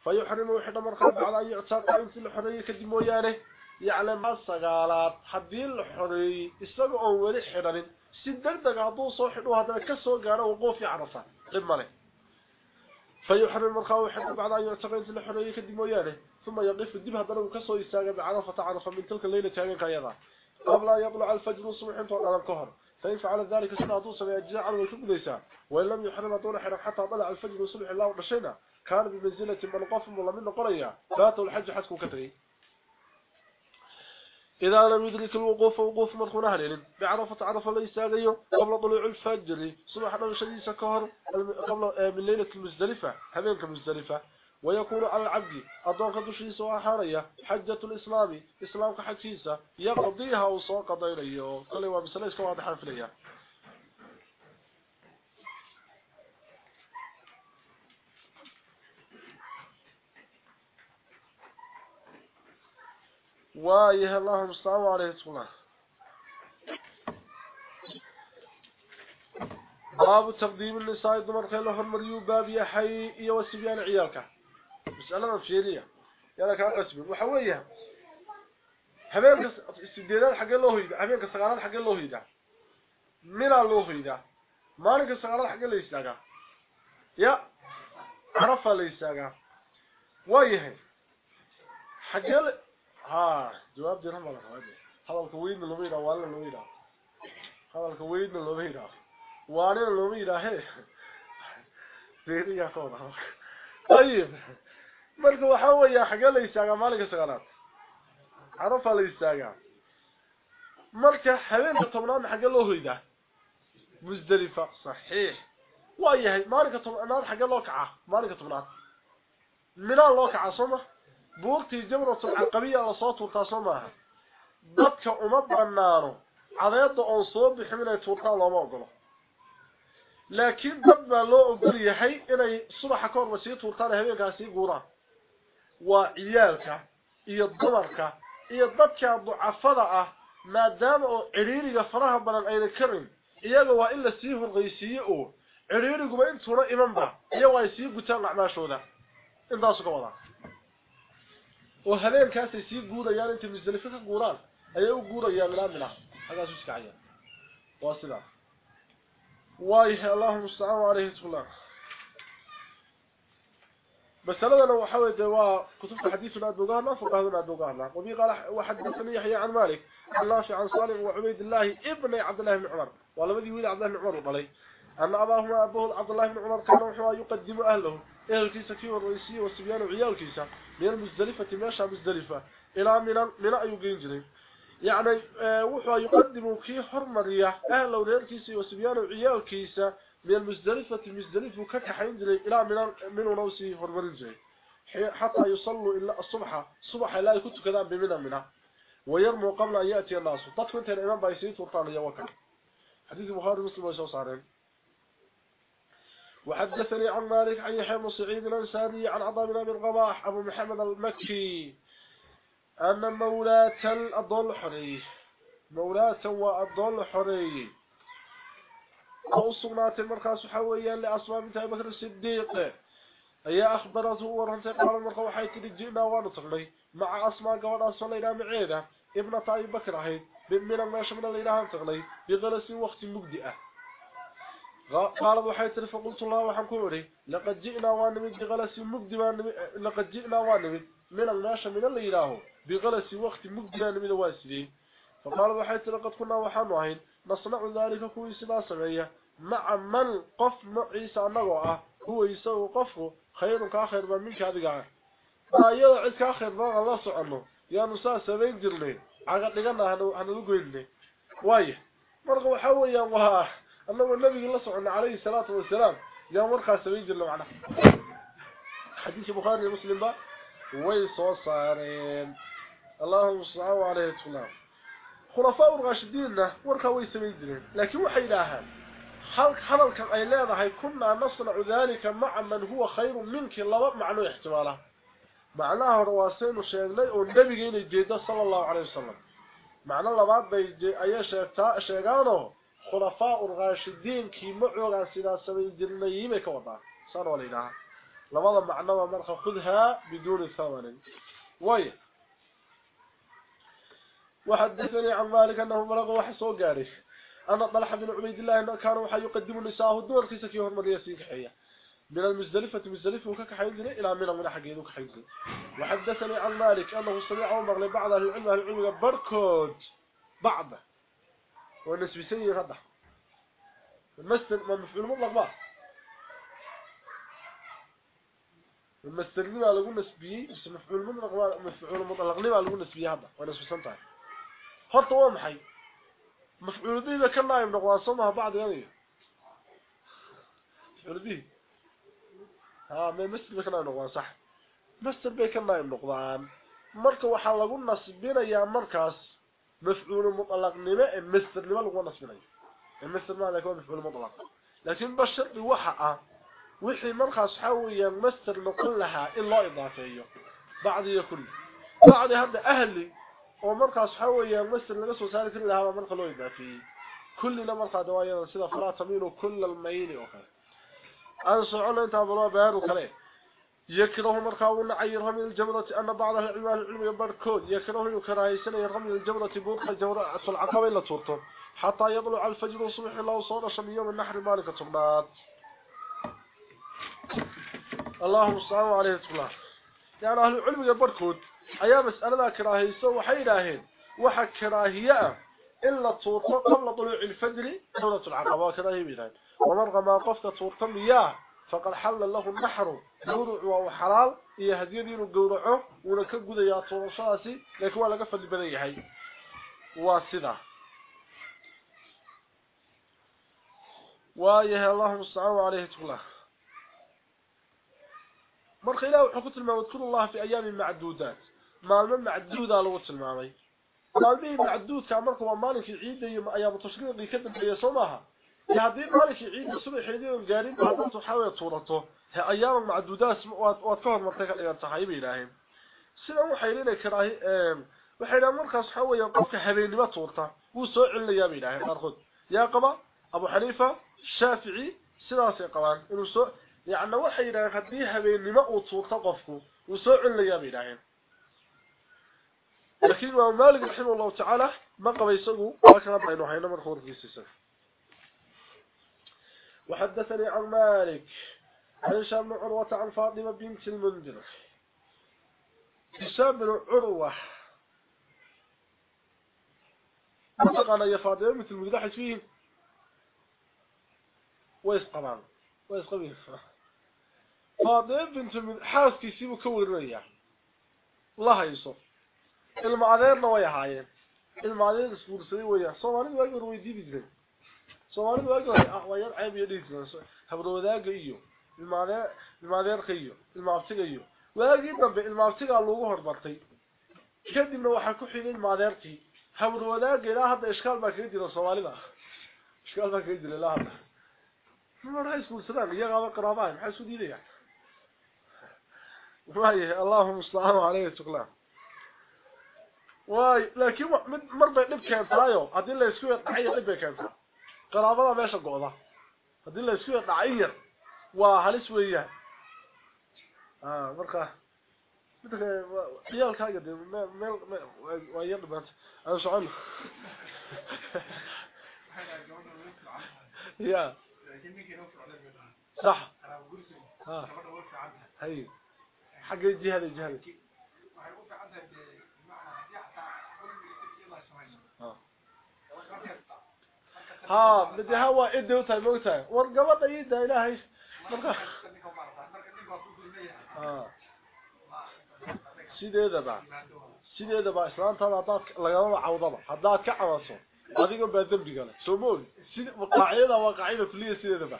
فيحرم وحد مرخب على أن يعتاق إنت الحرية كدمويانه يعلم السقالات حدين الحرية استقعوا ولي حرار سيدك دقاطو صوحن وهذا كسو قانا وقوف يعرفه قمنا فيحرم مرخاو حتى بعد أن يعتقد أن الحرية كدمويانه ثم يقف الدب هذا كسو يستاغ بعرفة عرفة من تلك الليلة تاغين قيضا قبل أن يطلع الفجر الصبح انتو على الكهر فإن فعل ذلك سنة دوسة على الكبديسة وإن لم يحرم طول حرم حتى طلع الفجر الصبح الله ورشينا كان بمنزلة من قفم ولا من قرية. فاتوا الحج حتكو كتري. إذا لم يدرك الوقوف وقوف مرخون أهلين بعرفة عرف الله يستاغيه قبل طلوع الفجر. صبح نبي شديد كهر قبل من ليلة المزدلفة هذين كمزدلفة ويكون على العبد أدوك دشيس وحارية حجة الإسلام إسلام كحجيسة يقضيها وصوق ضيريه قال هو بسليس كواضحا فيها وايه اللهم صلوا عليه وسلم باب تقديم النساء دمر خيله المريو باب يحي ايو السبيان عيالك. مسألة مفيرية يالك عقسبي وحويها حبيبك استبدالات حق الله هيدا حبيبك استغالات حق الله هيدا من الله هيدا مالك استغالات حق الله يستاقى يا عرفها ليستاقى وايه. حق الله ها جواب جرم ولا خواد هذا الكويت لوميرا ولا لوميرا هذا الكويت لوميرا وأنا لوميرا هي. فيريا كون طيب. مركه وحو يا حقل يساغ مالك سغلات عرفها على يساغ مركه حلين تطمران حق لو هيدا. مزدلفة صحيح. وايه مالك تطمران حق لوكعه مالك تطمران من لوكعه صمه. Cadeeda oon soo bixin inay tuurtaan looma ogolo laakiin dad baa loo ogol yahay inay subaxa ka horba sii tuurtaan habeenkaa sii guuraan waa ciyaalka iyo dumarka iyo dadka ducafada ah maadaama oo ciriiriga faraha badan ayna karin iyaga waa in la sii horqaysiiye oo ciriiriguba intuuna imanba iyago ay sii gutaan acmaashooda intaasu ka wadaa oo habeenkaas ay si guudayaan inta misdalifka ka guuraan ayay يا guurayaan laamina hagaas iska caya waasila way Allahu subhanahu wa ta'ala بس هذا لو حاولت كتبت حديث الأدوغان ما فقه هذا الأدوغان وبي قال واحد من يحيى عن مالك الله عن صالح وعبيد الله ابن عبد الله بن عمر ولا بدي ويلي عبد الله بن عمر علي أن أباهما أبوه عبد الله بن عمر كان يقدم أهله أهل كيسة كيوة الرئيسية والسبيان وعيال كيسة من المزدلفة ماشى مزدلفة. إلى من من أي جنجري يعني وحوا يقدم في حرمرية أهل وريركيسي وسبيان وعيال كيسا من المزدلفة مزدلفة كتحين جري إلى من من ونوسي حرمرين جري حتى يصلوا إلا الصبح. الصبح لا يكون كذا بمنا منها ويرموا قبل أن يأتي الناس. تطفنت الإمام بايسيت ورطان يوكل حديث بخاري مسلم ويسو صارين وحدثني عن مالك عن يحيى بن سعيد الانصاري عن عطاء بن أبي الرباح أبو محمد المكي أن مولاة الضل حري مولاة والضل حري وصلنات المركز حويا لأسماء بنت بكر الصديق. هي أخبرته ورهنت قال المركز وحيث جئنا ونطغني مع أسماء قوان أصلينا معيدة ابن طيب من من قال أبو حيث فقلت الله وحن كوري لقد جئنا وانمد بغلس مقدما لقد جئنا وانمد من الناس من اللي إلهه بغلس وقت مقدما نمد واسدين فقال أبو حيث لقد كنا وحن وحين نصنع ذلك كوي سبا سمية مع من قف عيسى نغوة هو يسوي قفه خير كاخر من منك هذا ما يدعي كاخر من الله سعنه يا نساء سبين جرني. عقد لقنا هنلقوا وايه مرقوا حويا وها. أنه النبي الله صلى عليه الصلاة والسلام. يا مرخى سبيل جل وعلا حديث بخاري ومسلم با. ويسو صارين. اللهم صل عليه وسلم خلفاء الراشدين ورخى ويسبيل جل لكن وحي لها حلالك أي leedahay كنا نصنع ذلك مع من هو خير منك. لبا معنى احتماله. معناها رواسين oo nabiga inay jeedo sallallahu alayhi wasallam macna labaad bay ay sheegtaa sheegaano خلفاء الراشدين كي معوغا سيدا سبين جرنيين كوضا صاروا لينا لماذا معنى مرخى خذها بدون ثمن. وي. وحدثني عن مالك أنه بلغ وحسو قارف أن طلح بن عبيد الله أنه كانوا وحي يقدم النساء الدور في سكيه المريسي كحية. من المزدلفة مزدلفة وككحين إلى من من حقين وكحين وحدثني عن مالك أنه سمع عمر لبعض العلم العلم بركود بعض والنسبي سيء غدا المثل ما مفعول مطلق بعض المثل لما لقول نسبي بس مفعول مطلق مفعول مطلق لما لقول نسبي هذا horta waa maxay mafcuuladiida ka naayib noqdaan soo maha bacdi adiga mafcuuladii ha may masjid bay ka naayib noqdaan sax masjid bay ka naayib noqdaan marka waxaa lagu nasbinayaa markaas مفعول مطلق نماء مستر لما لو نصبني مستر ما لك مفعول مطلق لكن بشرط وحقه وحي من خاص حويا مستر نقول لها إلا إضافية. بعد يكون. بعد هذا أهلي. ومن خاص حويا مستر لا سو سالك لها من خلو إضافية. كل لما صادوا يا سيده فرات تميل كل الميل اخر انصعوا أنت أبو رابر وكله يكره مركا ونعي رمي الجمرة أن بعض العلماء العلم يبركون. يكره يكراهيسن رمي الجمرة بوق الجمرة العقبة إلا تورته حتى يطلع الفجر الصبح الله صار شم يوم النحر مالك تبنات اللهم السلام عليه وسلم. يعني أهل العلم يبركون. ayaa mas'alada karaahayso waxay yiraahdeen waxa karaahiya illa tuurto qabla tuluuc al-fajr dawlat al-aqaba karaahiya ومرغ ما قفت tuurto miyaa فقد حل له النحر. يورع وحلال إيه هدية دينه قورعه ونكبه ذي أطول شاسي لكن هو لقفل بنيه واسدة. وإيه الله مستعى عليه تقوله. من خلال حكوة المعود كل الله في أيام معدودات. ما من معدودة لغة المعود ما من معدود كان مركب ومالك العيد أيام التشريق يكذب ليسومها يعني قال شي عيد الصبح حيدو الجارين بعضهم تحاول تورته أيام معدودات وتفهم منطقة الأيام صاحب إلهيم. شنو وحيلنا كراه وحيلا مركز حوى يقف حبيبي ما تورته هو سوئل لي يا الهيم ارخد يا قبا أبو حنيفة الشافعي سلاسي قوان إنه سو يعني وحيلا خديه حبيبي ما تورته قفكو وسوئل لي يا الهيم لكن ما مالك الحين والله تعالى ما قبيسه وكان بينه هنا مرخور وحدثني عن مالك عن هشام بن عروة عن فاطمة بنت المنذر. هشام بن عروة. أنا يا فاطمة مثل حيث فيه. ويس طبعا ويس قبيل فاطمة بنت المنذر حاس كيسيبه كور ريا الله يصف ahaayeen ilma adeer isguursaday weeyaan soomaalidu waa hor weydiin jireen ah ceeb iyo dhiis habro wadaaga iyo ilma adeer ilma adeerka iyo ilma abtiga iyo waagii dambe ilma abtiga lagu hormartay kadibna waxa ku xigay ilma adeerkii habro wadaaga ilaa hadda iskaal baa kaga jira soomaalida iskaal baa kaga jira ilaa hadda ma isguursadaan iyaga qaraabaan maxay soo diidayaan waaye allahumma sallallahu alayhi wa sallam واي لكن مر bay dhib keentaayo hadii la isku dhacay dhib bay keentaa qaraabada meesha go'da hadii la isku dhacay waa halis weeyaan ah marka midka ciyaalkaaga de meel waa yar dhibaan aan socon ya صح ها هي حق الجهه الجهه ها بدي هوا ادي وتاي موتاي ورقبه يدا الهي marka sideedaba sideedaba islaantada hadaad lagama cawdaba hadaad ka cawaso adiga baa dambiga leh soo moog sida waqaaciyada waqaaciyada kulliya sideedaba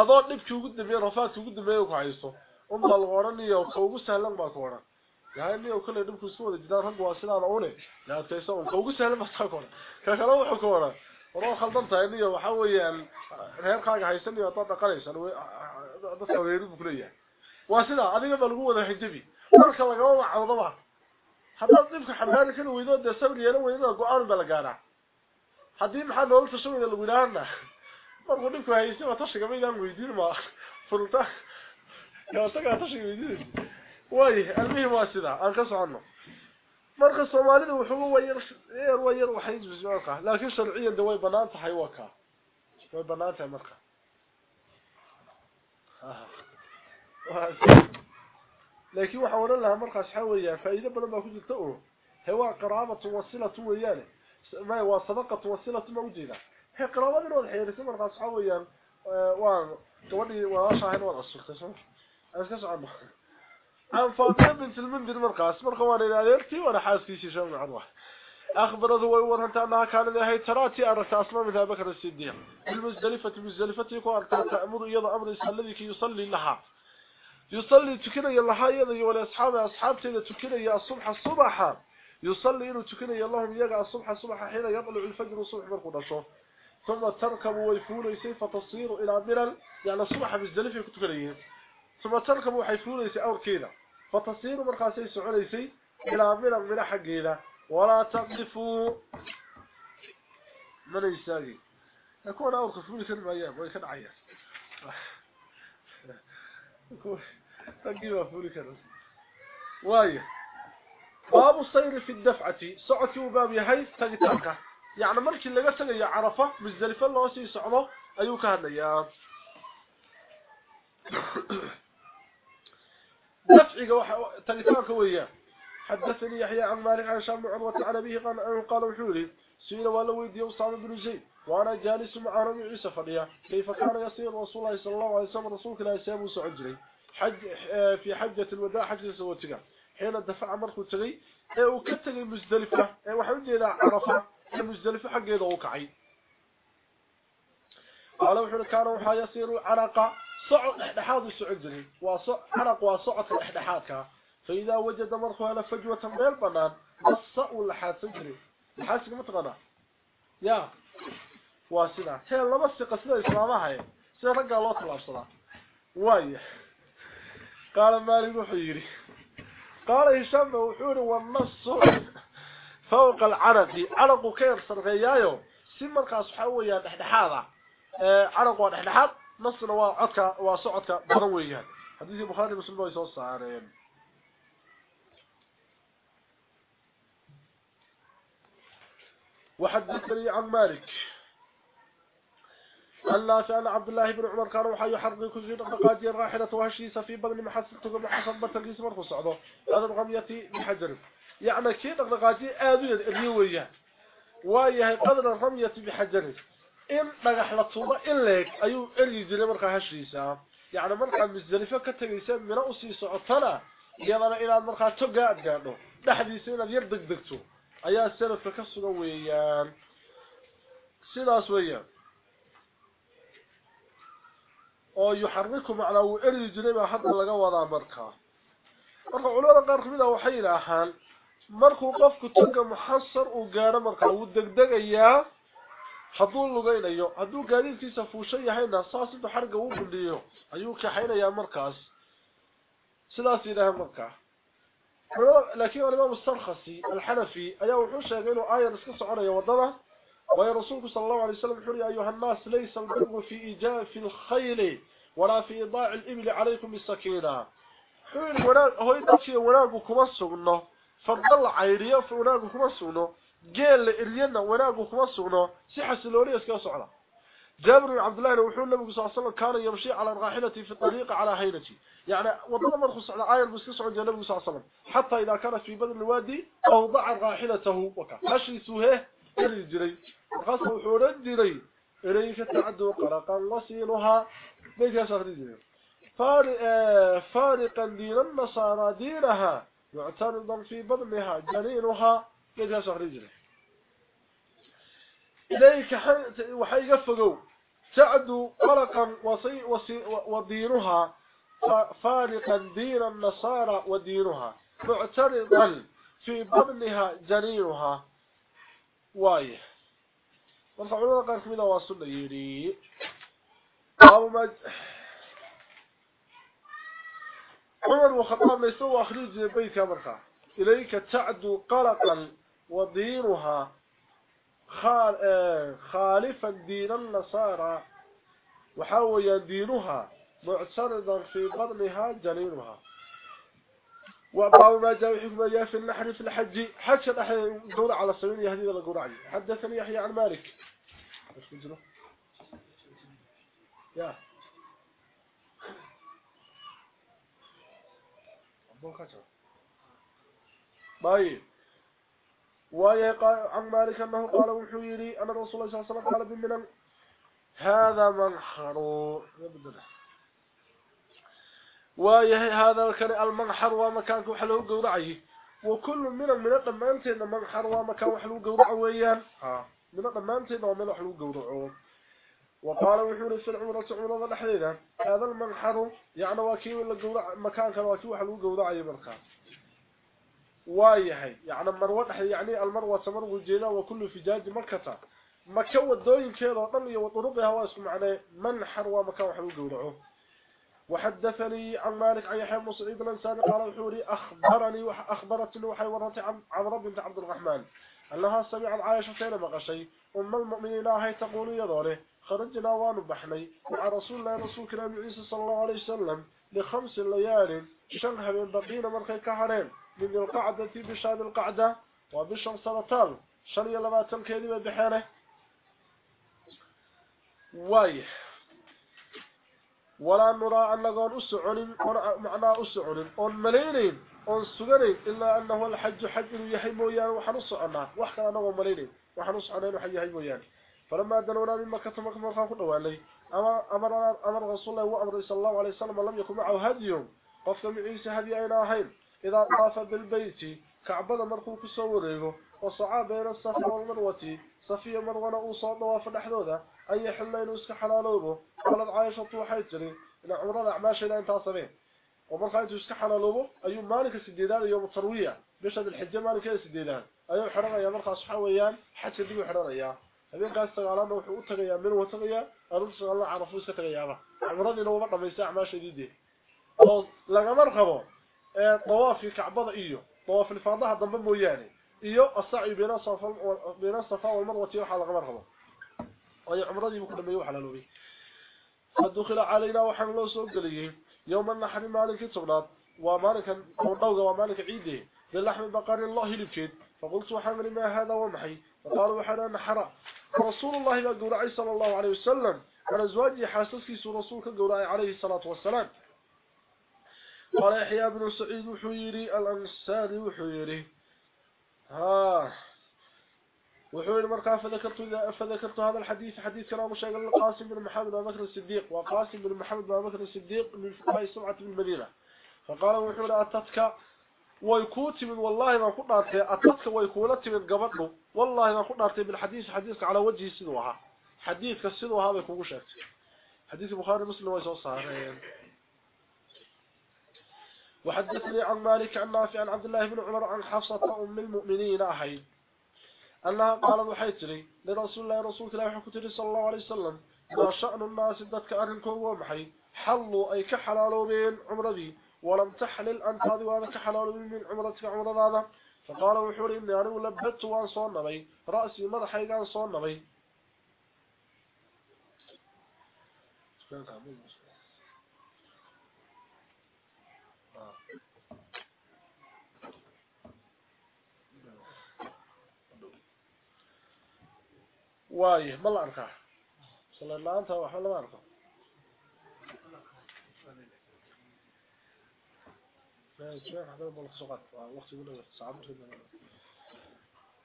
adoo dhibkii ugu dambeeyay rafaadkii ugu dambeeyay ku haysto umma la qoranayo ka ugu sahlan baa ku oran yaani oo kale dhibku isku wada jiraan rag waa sidaan oo leh la tayso oo ka ugu sahlan ka oran ka kale wuxuu ku oran ورو خلدان tahay niyo waxa weeyaan reerkaaga haysan iyo dad dhaqalaysan dadka weeru ku leeyahay waa sida adiga ba lagu wada xijabi marka laga wacdaba haddii dibka xamaal kana weydo de sabir yeelo weydo go'aan baa la gaaraa hadii maxaa nolol tasawida lagu ilaahna markuu dhibku haysto waa tashiga meelaan weydiin ma furta yaa taga tashiga weydiin way almuhim waa sida aan ka socono مرخ الصومالي ده وحوه وير وير وير وحيد بزوقة لكن شرعية دوي وي بنات حيوكا دوي بنات يا مرخ لكن وحورا لها مرخ أسحاوية فإذا بنا ما كنت تقوله هو قرابة وصلة وياني ما هو صدقة وصلة موجودة هي قرابة نوضح يعني ثم مرخ أسحاوية وان تولي وراشا هنوان أسفل تسمع أسكس عمخ عن فاطمة بنت المنذر مرقاس مرقا وأنا إلى وأنا حاسكي شي شامل عروة أخبرته ويورهنت أنها كان لها تراتي أسماء من بكر الصديق. المزدلفة المزدلفة أردت تأمر يضع أمر الذي يصلي لها. يصلي تكني الله يضي ولا أصحاب تيدا تكني الصبح الصبح. يصلي إنه تكني اللهم يقع الصبح الصبح حين يطلع الفجر الصبح مرقو نشوف ثم تركب ويفون سيف تصير إلى مرل يعني الصبح مزدلفة كتكنيه ثم تركب وحيفون أور كيدا فتصير مرقاسي سعوليسي إلى مرل من حقيدا ولا تقفوا من يساقي. يكون أور كفولي كلمة أيام ويكن عيان تقيمة فولي كلمة وايه باب السير في الدفعة. سعتي وباب يهي تغتاكا يعني laga tagayo Arafa Muzdalifa loo sii socdo ayuu ka hadlayaa waxa tagitaanka weeyaa حدثني يحيى عن مالك عن شام عروة عن أبيه قال قال وحوري سئل ولا ويدي أسامة بن زيد وأنا جالس مع ربيع عيسى فضيا كيف كان يصير رسول الله صلى الله عليه وسلم رسولك لا يسامو سعجري حج في حجة الوداع حجة سوتك. حين دفع مركو تغي ee uu ka tagay musdalifa ee waxa u jeedaa arafa ee musdalifa xageeda uu kacay صعد احدحاد السعودي وص عرق وصعد الاحدحاد كان فإذا وجد مرخه على فجوة بين بنان ولا والحاسجري حاسد متغنى. يا. واسنا. هي لو بس قصده إسلامها هي. سيره قالوا تلاصلا واي. قال مالي وحيري. قال هشام وحوري والنص فوق العرق عرق كير صرغيايو سي مرخه صحويا دحدحاده آه، عرق ودحدحاد waa socodka badan weeyaan hadii bukhari muslim way soo saareen وحدثني عن مالك. الله سأل عبد الله بن عمر كان وحي يحرق كل دقاقات راحلة وهشيسة في بغل محسنته محسن بتلقيس مرخو صعده هذا الغمية بحجر يعني كي دقاقات آذية الريوية وهي قدر الغمية بحجر. إن نغحلتهما إليك أيو إلي جري مرخا هشيسة يعني مرخا مزدلفة كتغيسة من أسي صعطنا يضنا إلى مرخا تقاد قادو نحديسين يردق دقتو أيها السنة فكسر ويان سلاس ويان uu eri jiray baa hadda laga wadaa markaa marka culimada qaar kamid ah waxay yidhaahaan markuu qofku taga muxasar uu gaaro markaa wuu degdegayaa hadduu lugaynayo hadduu gaadiidkiisa fuushan yahayna saas intuu xarga uu gudhiyo ayuu kaxaynayaa markaas sidaas yidhaahaan markaa laakiin alimaam alxanafi ayaa wuxuu sheegay inuu aayar iska soconayo wadada ويا رسولك صلى الله عليه وسلم حري أيها الناس ليس البر في إيجاف الخيل ولا في إضاع الإبل عليكم بالسكينة حري وناق هو يدفع وناقه كمسونا فضل عيريا في وناقه كمسونا قال إلينا وناقه كمسونا سيحس اللوري اسكا سعلا جابر بن عبد الله وحول النبي صلى الله عليه وسلم كان يمشي على راحلته في الطريق على هينتي يعني وضل مرخص على آية المستسع عند النبي صلى الله عليه وسلم حتى إذا كانت في بدن الوادي أوضع راحلته هشي سوهيه إلي جري خاصة وحورا جري إليك تعدو قرقا بيك يا شخص جري فارقا دين النصارى دينها معترضا في بطنها جنينها بيك يا شخص جري إليك وحي يفقوا تعدو قرقا وصي وصي ودينها فارقا دين النصارى ودينها. معترضا في بطنها جنينها. وايه marka culimada qaar kamid ah waa sunna yiri abu maj umar وخطاب ليس هو اخرج بيتها marka إليك تعدو قلقا وضيرها خالفا دين النصارى. وحاول دينها. معترضا في بطنها جنينها. وبعض ما جاء حكم جاء في النحر في الحج. حج الأحيان دورة على السبيل يهدي القرعي حدثني يحيى عن مالك. يا. طيب. ويقع عن مالك أنه قال وحيري أن الرسول صلى الله عليه وسلم قال بمن هذا منحر. ويهي هذا كان المنحر ومكان وحلو قورعي وكل من من الضمانتين منحر ومكان وحلو قورع ويان من الضمانتين ومن وحلو قورعون وقال وحور في العمرة عمرة الحديدة هذا المنحر يعني واكي ولا قورع مكان كان واكي وحلو وايهي يعني مروه يعني المروه تمر جيدا وكل فجاج مكه مكه ودوين كيدا ودن iyo طرقها واسم معنى منحر ومكان وحلو قورعه وحدثني عن مالك عن يحيى بن سعيد الانصاري قال وحوري اخبرني واخبرتني وحي ورتي عن عمرو بنت عبد الرحمن انها سمعت عائشه كان مقشي ام المؤمنين هي تقول يدوره خرجنا ونبحني مع رسول الله رسول كريم عيسى صلى الله عليه وسلم لخمس ليال شنها من بقينا مرخي كحرين من القعدة بشأن القعدة وبشأن سرطان. شن يلباتن كيدي بحيره واي. ولا نرى أن نقول أسعنين معنى أسعنين أن ملينين أن سغنين إلا أنه الحج حج يحي مويان وحنص عنه وحكا أنه ملينين وحنص عنه وحي يحي مويان. فلما دنونا من مكة مكة مكة قلوا أمر, أمر, أمر رسول الله وأمر صلى الله عليه وسلم لم يكن معه هدي قفت معيسى هدي أين أهين. إذا طاف بالبيت كعبة مركو كسوريغو وصعى بين الصفا والمروة صفية مرونا أوصى طواف الأحدودة أي حلين اسك حلالوبه قالت عائشة طوحي تري إن عمرنا أنت أصبين ومركا أنتو اسك حلالوبه أي مالك السديدان يوم التروية بيشهد الحجة مالك السديدان. أي حرنا يا مركا صحويان حتى حرنا يا. هذين قاس تغالان وحو تغيا من وتغيا أرسل الله عرفو ستغيا عمرنا طواف كعبة إيو طواف الفاضة ضمن موياني إيو السعي بين الصفا بين الصفا والمروة وحا لغا مركبه أي عمرتي بكل ما يوحى للوبي فدخل علينا وحن الله سوق قليه يوم النحر مالك تبلاد ومالك ونطوغ ومالك عيده باللحم بقر الله لبكيد فقلت وحمل ما هذا ومحي فقالوا وحنا نحر رسول الله قورعي صلى الله عليه وسلم على زواجي حاسسكي رسولك قورعي عليه الصلاة والسلام قال يحيى بن سعيد وحيري الأنساري وحيري. ها. وحول مرقا فذكرت, فذكرت هذا الحديث حديث كلام الشيخ القاسم بن محمد بن بكر الصديق وقاسم بن محمد بن بكر الصديق من فقهاء سمعة المدينة. فقال وحول أتتك ويكوت من والله ما كنا أتتك ويكونت من قبضه والله ما كنا بالحديث حديثك على وجه سنوها. حديثك السنوها بيكون شكت حديث بخاري مسلم ويسوى صارين وحدثني عن مالك عن نافع عن عبد الله بن عمر عن حفصة أم المؤمنين أحي أنها قالت وحيتري لرسول الله رسول الله حكتري صلى الله عليه وسلم. ما شأن الناس ذاتك أرنكم ومحي. حلوا أي كحلالوا بين عمرتي. ولم تحلل أنت هذه وهذا كحلالوا من عمرتك عمر هذا. فقال وحوري إني أنا لبت وان صون نبي. رأسي مضحي كان صون نبي. وايه ما لا صلى الله انت وحنا ما اركع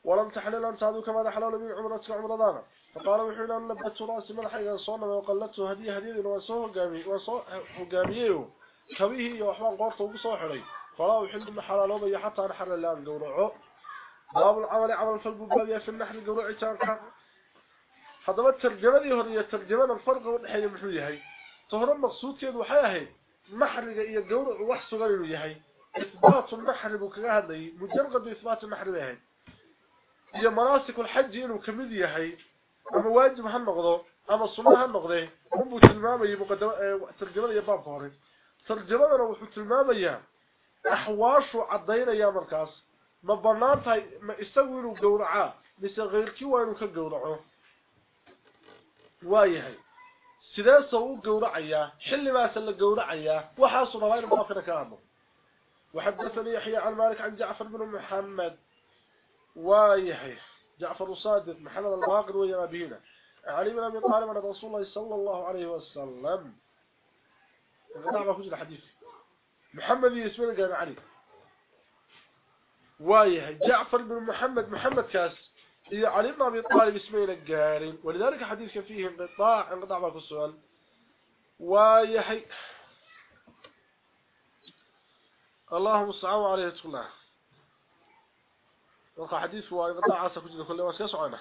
ولم تحلل أنت هذا كما حلال من عمرة عمر دانا فقال وحيلا أن لبت رأسي ملحي صونا وقلته هديه هديه وصوه قامي وصوه قاميه كبيه يوحوان قورته وصوه حري فلا وحيلا من حلال وبي حتى نحر الآن قورعه باب العمل عمل فالببابية في النحر قورعي كان هذا الترجمة هو الترجمة الفرق والحياة محوية هاي طهران مقصود كيد وحايا هاي محرق إيا الجورع وحسو غيرو يا هاي إثبات المحرب وكذا هاي مجرد إثبات المحرب يا هاي. إيا مناسك الحج إنو كميد يا هاي. أما واجب هالنقضو أما الصناع هالنقضي أمو تلمامة يبقدم ترجمة يا باب فاري ترجمة روحو تلمامة يا أحواشو عدينا يا مركاس مبانات هاي ما استويلو جورعا نسا غير كيوانو كالجورعو waayahay. Sideesa u gowracayaa xillibaasa la gowracayaa waxaasuu rabaa inuu baabkana ka hadlo وحدثني يحيى عن مالك عن جعفر بن محمد وايحي جعفر الصادق محمد الباقر ويا أبينا علي بن أبي طالب عن رسول الله صلى الله عليه وسلم نعم كل الحديث محمد يسمين قال علي وايه جعفر بن محمد محمد كاس هي علي بن أبي طالب اسمين قارين ولذلك حديث فيه انقطاع انقطاع في السؤال. وايه اللهم صل عليه وسلم. وقع حديث هو انقطاع عسى كجده كل ما سيسعنا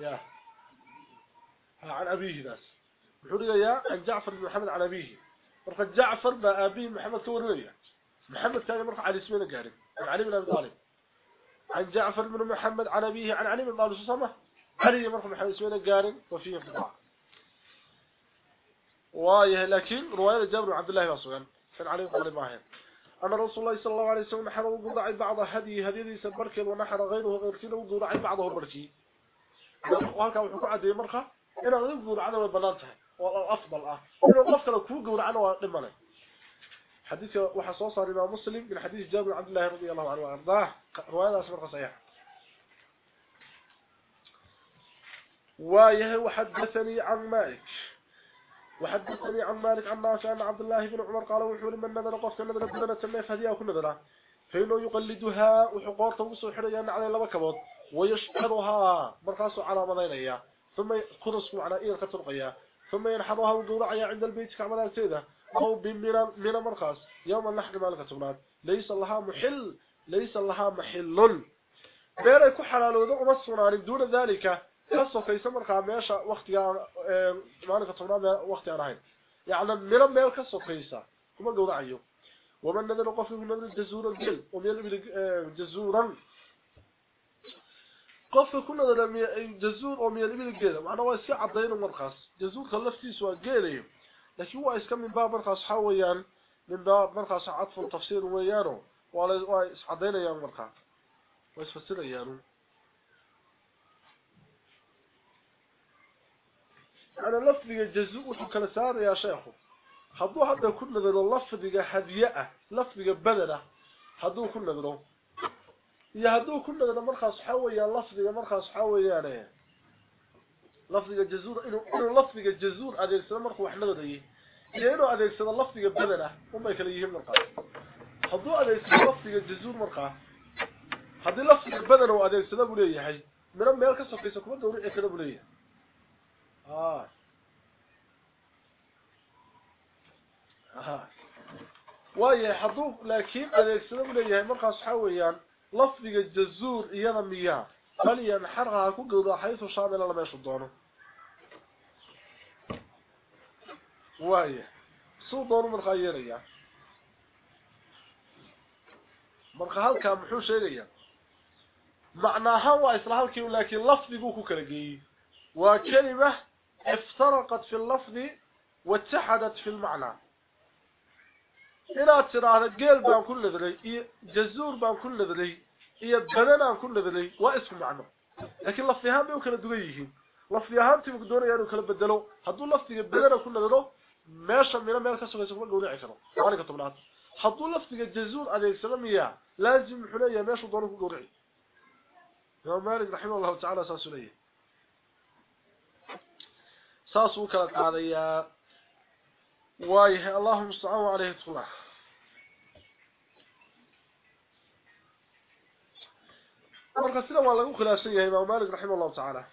يا. عن أبيه ناس وحوري يا عن جعفر بن محمد عن Jaafar ba abi Muhammad ka warinaya Muhammad kaana marka Ali ismina gaarin Ali ibn Abi Talib عن جعفر بن محمد عن أبيه عن علي بن طالب سمه علي مرحبا محمد اسمه قارن وفيه انقطاع وايه لكن رواية جابر عبد الله بن سفيان كان علي طالب ماهر. أن رسول الله صلى الله عليه وسلم نحر وقضع بعض هدي هدي سبرك ونحر غيره غير كده وقضع بعضه بركي وهكذا وحكو عدي مرخه إنه غير قضع عنه بنانته والأفضل إنه قفت لو كو قضع عنه ضمنه حديث waxa soo saaray Imam Muslim min hadith Jabir bin Abdullah radiyallahu anhu ardah riwaayadaas marka saxiix وياه وحدثني عن مالك. وحدثني عن مالك عن نافع عن عبد الله بن عمر قال وحول من نذر قف نذر بدنا تمي فديا كل نذر فإنه يقلدها وحقورته وسحريا على لبا كبود ويشعرها مرقاس على مدينيا ثم يقرص على اير كترقيا ثم ينحرها وقورعيا عند البيت كعمل سيده أو بمن من مرخص. يوم اللحق مالك تبنات ليس لها محل. ليس لها محل. بيري كحلالوده وما سنان دون ذلك قصو كيس مرخص ميشا وقت مالك تبنات وقت يعني من مالك سوكيسا كما قوض عيو أيوه. ومن نذر قفه من نذر جزورا قل ومن يلم جزورا. قفه كل نذر جزور. ومن يلم جزورا معنى هو يسكي عضينا مرخص جزور خلفتي سواء قيله لكن هو اسكم من باب مرخص حويان من باب مرخص عطف التفسير ويانو. ولا عدينا يا مرخص ويسفسر يانو؟ أنا لفظي الجزء وكل سار يا شيخ حضو حتى كل ذا لفظي هديئة لفظي بدلة حضو كل ذا يا هدو كل ذا مرخص حويان لفظي مرخص حويان lafdiga jazuur inuu inuu lafdiga jazuur adeegsado markuu wax nabadayo iyo inuu adeegsado lafdiga badana uma kala yihiin markaa hadduu adeegsado lafdiga jazuur markaa haddii lafdiga badana uu adeegsado buu leeyahay miro meel ka sokaysa kuma gawrici kara buu leeyahay waayahay hadduu laakiin adeegsado buu leeyahay markaas waxaa weeyaan lafdiga jazuur iyada miyaa بل ينحرها كقضى حيث شامل لما يشدونه وهي سودونه من خيرية. مرقى هل كان محو شيرية. معناها هو إصلاح الكيو لكن لفظ يقولك كرقي وكلمة افترقت في اللفظ واتحدت في المعنى. إلا ترى هذا قيل كل ذري جزور بأن كل ذلك. يبدلنا كل ذلك واسم معنى لكن لفهام يمكن دغيه لفهام تي مقدور يا يعني كل بدلو. حدو لفتي بدلنا كل ذلك ما شمنا ما كسو سو غو دي عشره وعليك طبلات حدو لفتي جزور عليه السلام يا. لازم حليه ما شو دورك غو دي مالك رحمه الله تعالى أساس ليه. ساسو كلا قاديا واي اللهم صل عليه وسلم. ورقة سنة وعلاقوا خلاشة يا إمام مالك رحمه الله تعالى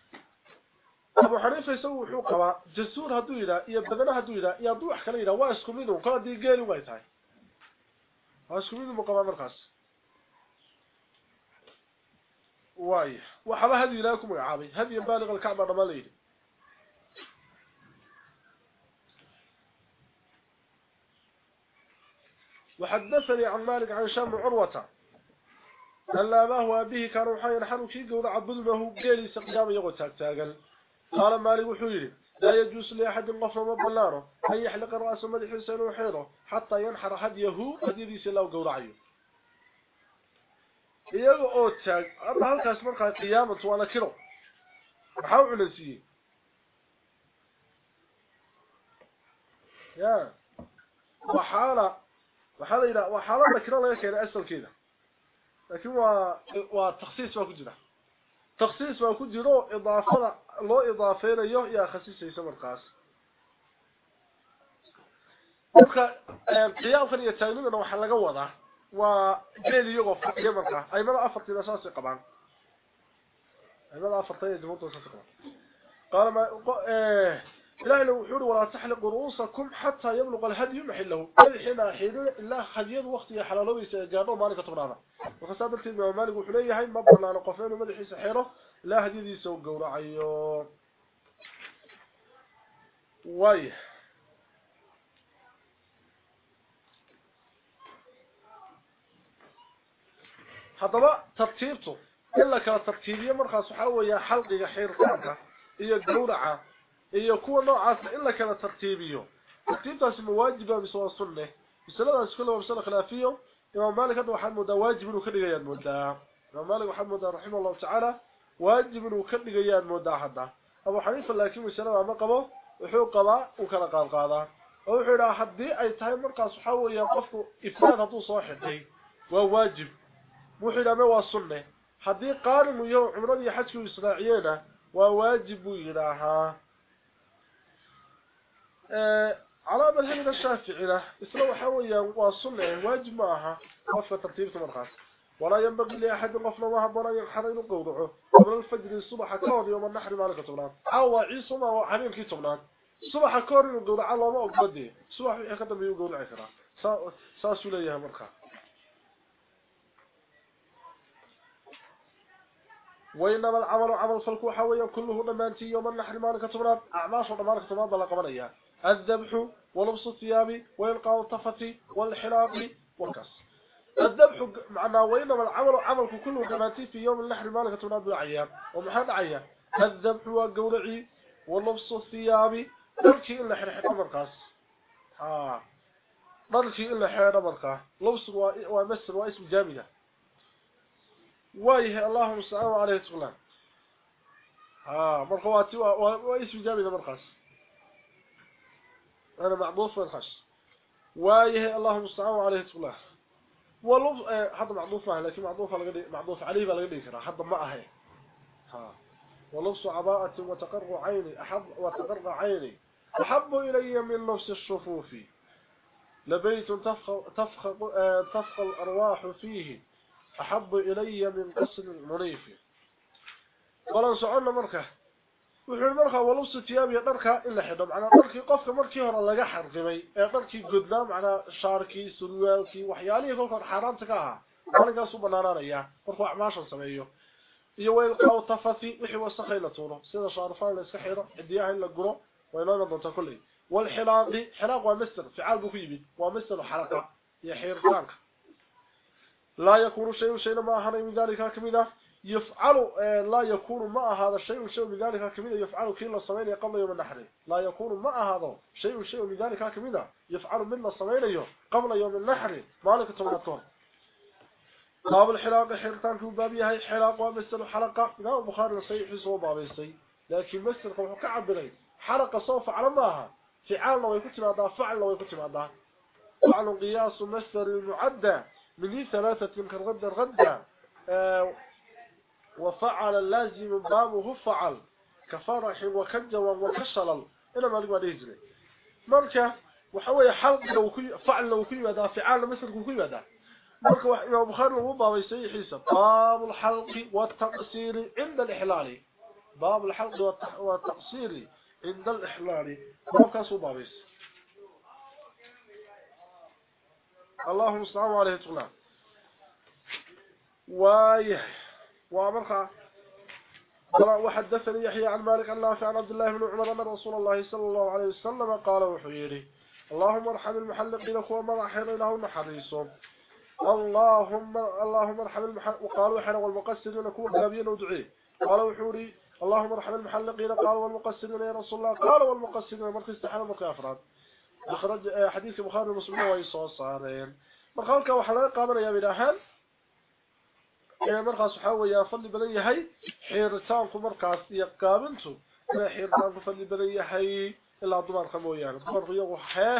أبو حنيفة يسوي حقوقها جسور هدو إذا يبدن هدو إذا يضوح كالإذا واسكو منهم قال دي قالوا ويتاي واسكو منهم وقبع مرقص واي وحبا هدو إلاكم يا عابي هدو ينبالغ الكعبة رماليه وحدثني عن مالك عن شام عروته ألا ما هو كان وحي نحن كي قول عبد ما هو قيلي سقيام يقول تاكتاقل قال مالك وحيري لا يجوز لأحد غفر مبلاره أن يحلق الرأس مدح السنة وحيره حتى ينحر عيه iyaga oo taag ama halkaas markaa qiyaamatu waa nakiro maxaa u cunasiiyey ya waa xaala waxaa la yidhaha waa xaala nakiro laga keenay asalkeeda لكن هو تخصيص وكجرة تخصيص وكجرة إضافة لو إضافة ليه يا خصيص يسمى القاس آه، قيام فريق التاينين أنا وحلق وضع وجيل يغف يمرقى أي مرأة أفرت إلى أساسي قبعا. أي مرأة أفرت إلى أساسي قبعا. قال ما قال آه، إلهي لو حور ولا تحلق رؤوسكم حتى يبلغ الهدي محله حين حين إلا خديد وقت يحللوا يسجانوا مالك تبرانا وخساد التيم مالك وحليه هاي ما بلنا قفين ومدحي سحيره لا هديد يسوق قورعيو واي. tartiibtu in la kala tartiibiyo markaas waxa weeyaa xalqiga xiirkaanka iyo gowraca iyo kuwa noocaas in la kala tartiibiyo tartiibtaasi ma waajiba mise waa sunne misaladaas kale waa masala khilaafiyo imaam maalik hadda waxaa moodaa waajib inuu ka dhigayaan moodaa imaam maalik waxaa moodaa raximah allahu tacaala waajib inuu ka dhigayaan moodaa hadda abu xaniifa laakiin masalada ma qabo wuxuu qabaa uu kala qaad qaadaa oo wuxuu yidhaha haddii ay tahay markaas waxaa weeyaan qofku ifraad hadduu soo xidhay waa waajib wuxuu yidhaha waa sunne haddii qaarimu iyo cumradii xajkii uu israaciyeena waa waajib buu yidhaahaa على مذهب الشافعي له اسلام وحويا وصنع واجب معها وفق ترتيبه مرخص ولا ينبغي لأحد قفنا وهب ولا ينحرين قوضعه. قبل الفجر الصبح كور يوم النحر مالك تبنان أو عيسى ما حبيبك تبنان صبح كور يقولع الله ما اقبدي صبح يقدم يقول عكرا ساسو ليها مرخص وإنما العمل عمل فالكو حويا كله دمانتي يوم النحر مالك تبنان أعماش ودمانك تبنان بلا قبليها الذبح ولبس الثياب وإلقاء الطفة والحلاق والكس الذبح معنا وإنما العمل عمل كله دمانتي في يوم النحر مالك تبنان بالعيام ومحاد عيام الذبح والقولعي ولبس الثياب. مركي إلا حرحة مركز ها مركي إلا حرحة مركز لبس ومسر واسم جامدة. وايه اللهم استعانوا عليه تغلان ها مرقواتي واسم جامدة مركز أنا معضوف والخش وايه اللهم استعانوا عليه تغلان ولبس حتى معضوف معه لكن معضوف معضوف عليه بلا كرا حتى معه. ها. ولبس عباءة وتقر عيني أحب وتقر عيني أحب إلي من لبس الشفوف. لبيت تفخ تفخ تفخ الأرواح فيه. أحب إلي من قصر المنيف ولا سعونا مركه. Wuxuu markaa walubsi tiyaabiya dharka in la xidho macnaa dharkii qofka markii hore laga xarqimay ee dharkii gudnaa macnaa shaarkii surwaalkii waxyaalihii kolkood xaaraanta ka ahaa malinkaas u banaanaanaya markuu acmaashan sameeyo iyo waylqaaw tafati wixii wasakhay la tuuro sida shaarfaan la iska xidho cidiyaha in la guro way noo doontaa kulley walxilaaqi xilaaq waa mister ficaal buu ku yimid waa mister xalaqa iyo xiirtaanka laa yakuunu shayu shayna ma ahanay min dalika kamid ah يفعل لا يكون مع هذا الشيء شيء من ذلك كميدا يفعل كل الصمين قبل يوم النحر. لا يكون مع هذا شيء شيء من ذلك كميدا يفعل من الصمين قبل يوم النحر. مالك تمنطون باب الحلاق حرتان في بابي. هي حلاق ومثل حلقة. لا البخاري صحيح في صوب بابي لكن مثل قوم كعبري حلقة صوف على ماها فعال لو يكتب هذا فعل لو يكتب هذا فعل قياس مثل المعدى من ثلاثة كالغدة الغدة آه وفعل اللازم بابه فعل. كفرح وكجوا وكشلل إلى ما لقوا يجري مركا وحوي حلق لو كي فعل لو كي ودا فعل مثل كي ودا. مركا وحنا بخاري وبابا يسي حساب باب الحلق والتقصير عند الإحلال. باب الحلق والتقصير عند الإحلال. باب كاسو بابيس. اللهم استعانوا عليه تغلان وايه وامرها وحدثني يحيى عن مالك عن نافع عن عبد الله بن عمر أن رسول الله صلى الله عليه وسلم قال وحيري اللهم ارحم المحلقين اخوة مراحل له نحريصهم اللهم اللهم ارحم المحلق وقالوا حنا والمقصرين كوا غابين ودعي. قال وحوري اللهم ارحم المحلقين قالوا والمقصرين يا رسول الله قالوا والمقصرين مركز استحاله مركز أفراد. أخرج حديث البخاري ومسلم ويسوع صارين مرخالك وحلا قامنا يا بلاهان ee markaas waxa weeyaa fadli badan yahay xiiritaanku markaas iyo qaabintu ee xiiritaanku fadli badan yahay ilaa dumarka mooyaan dumarku iyagu xee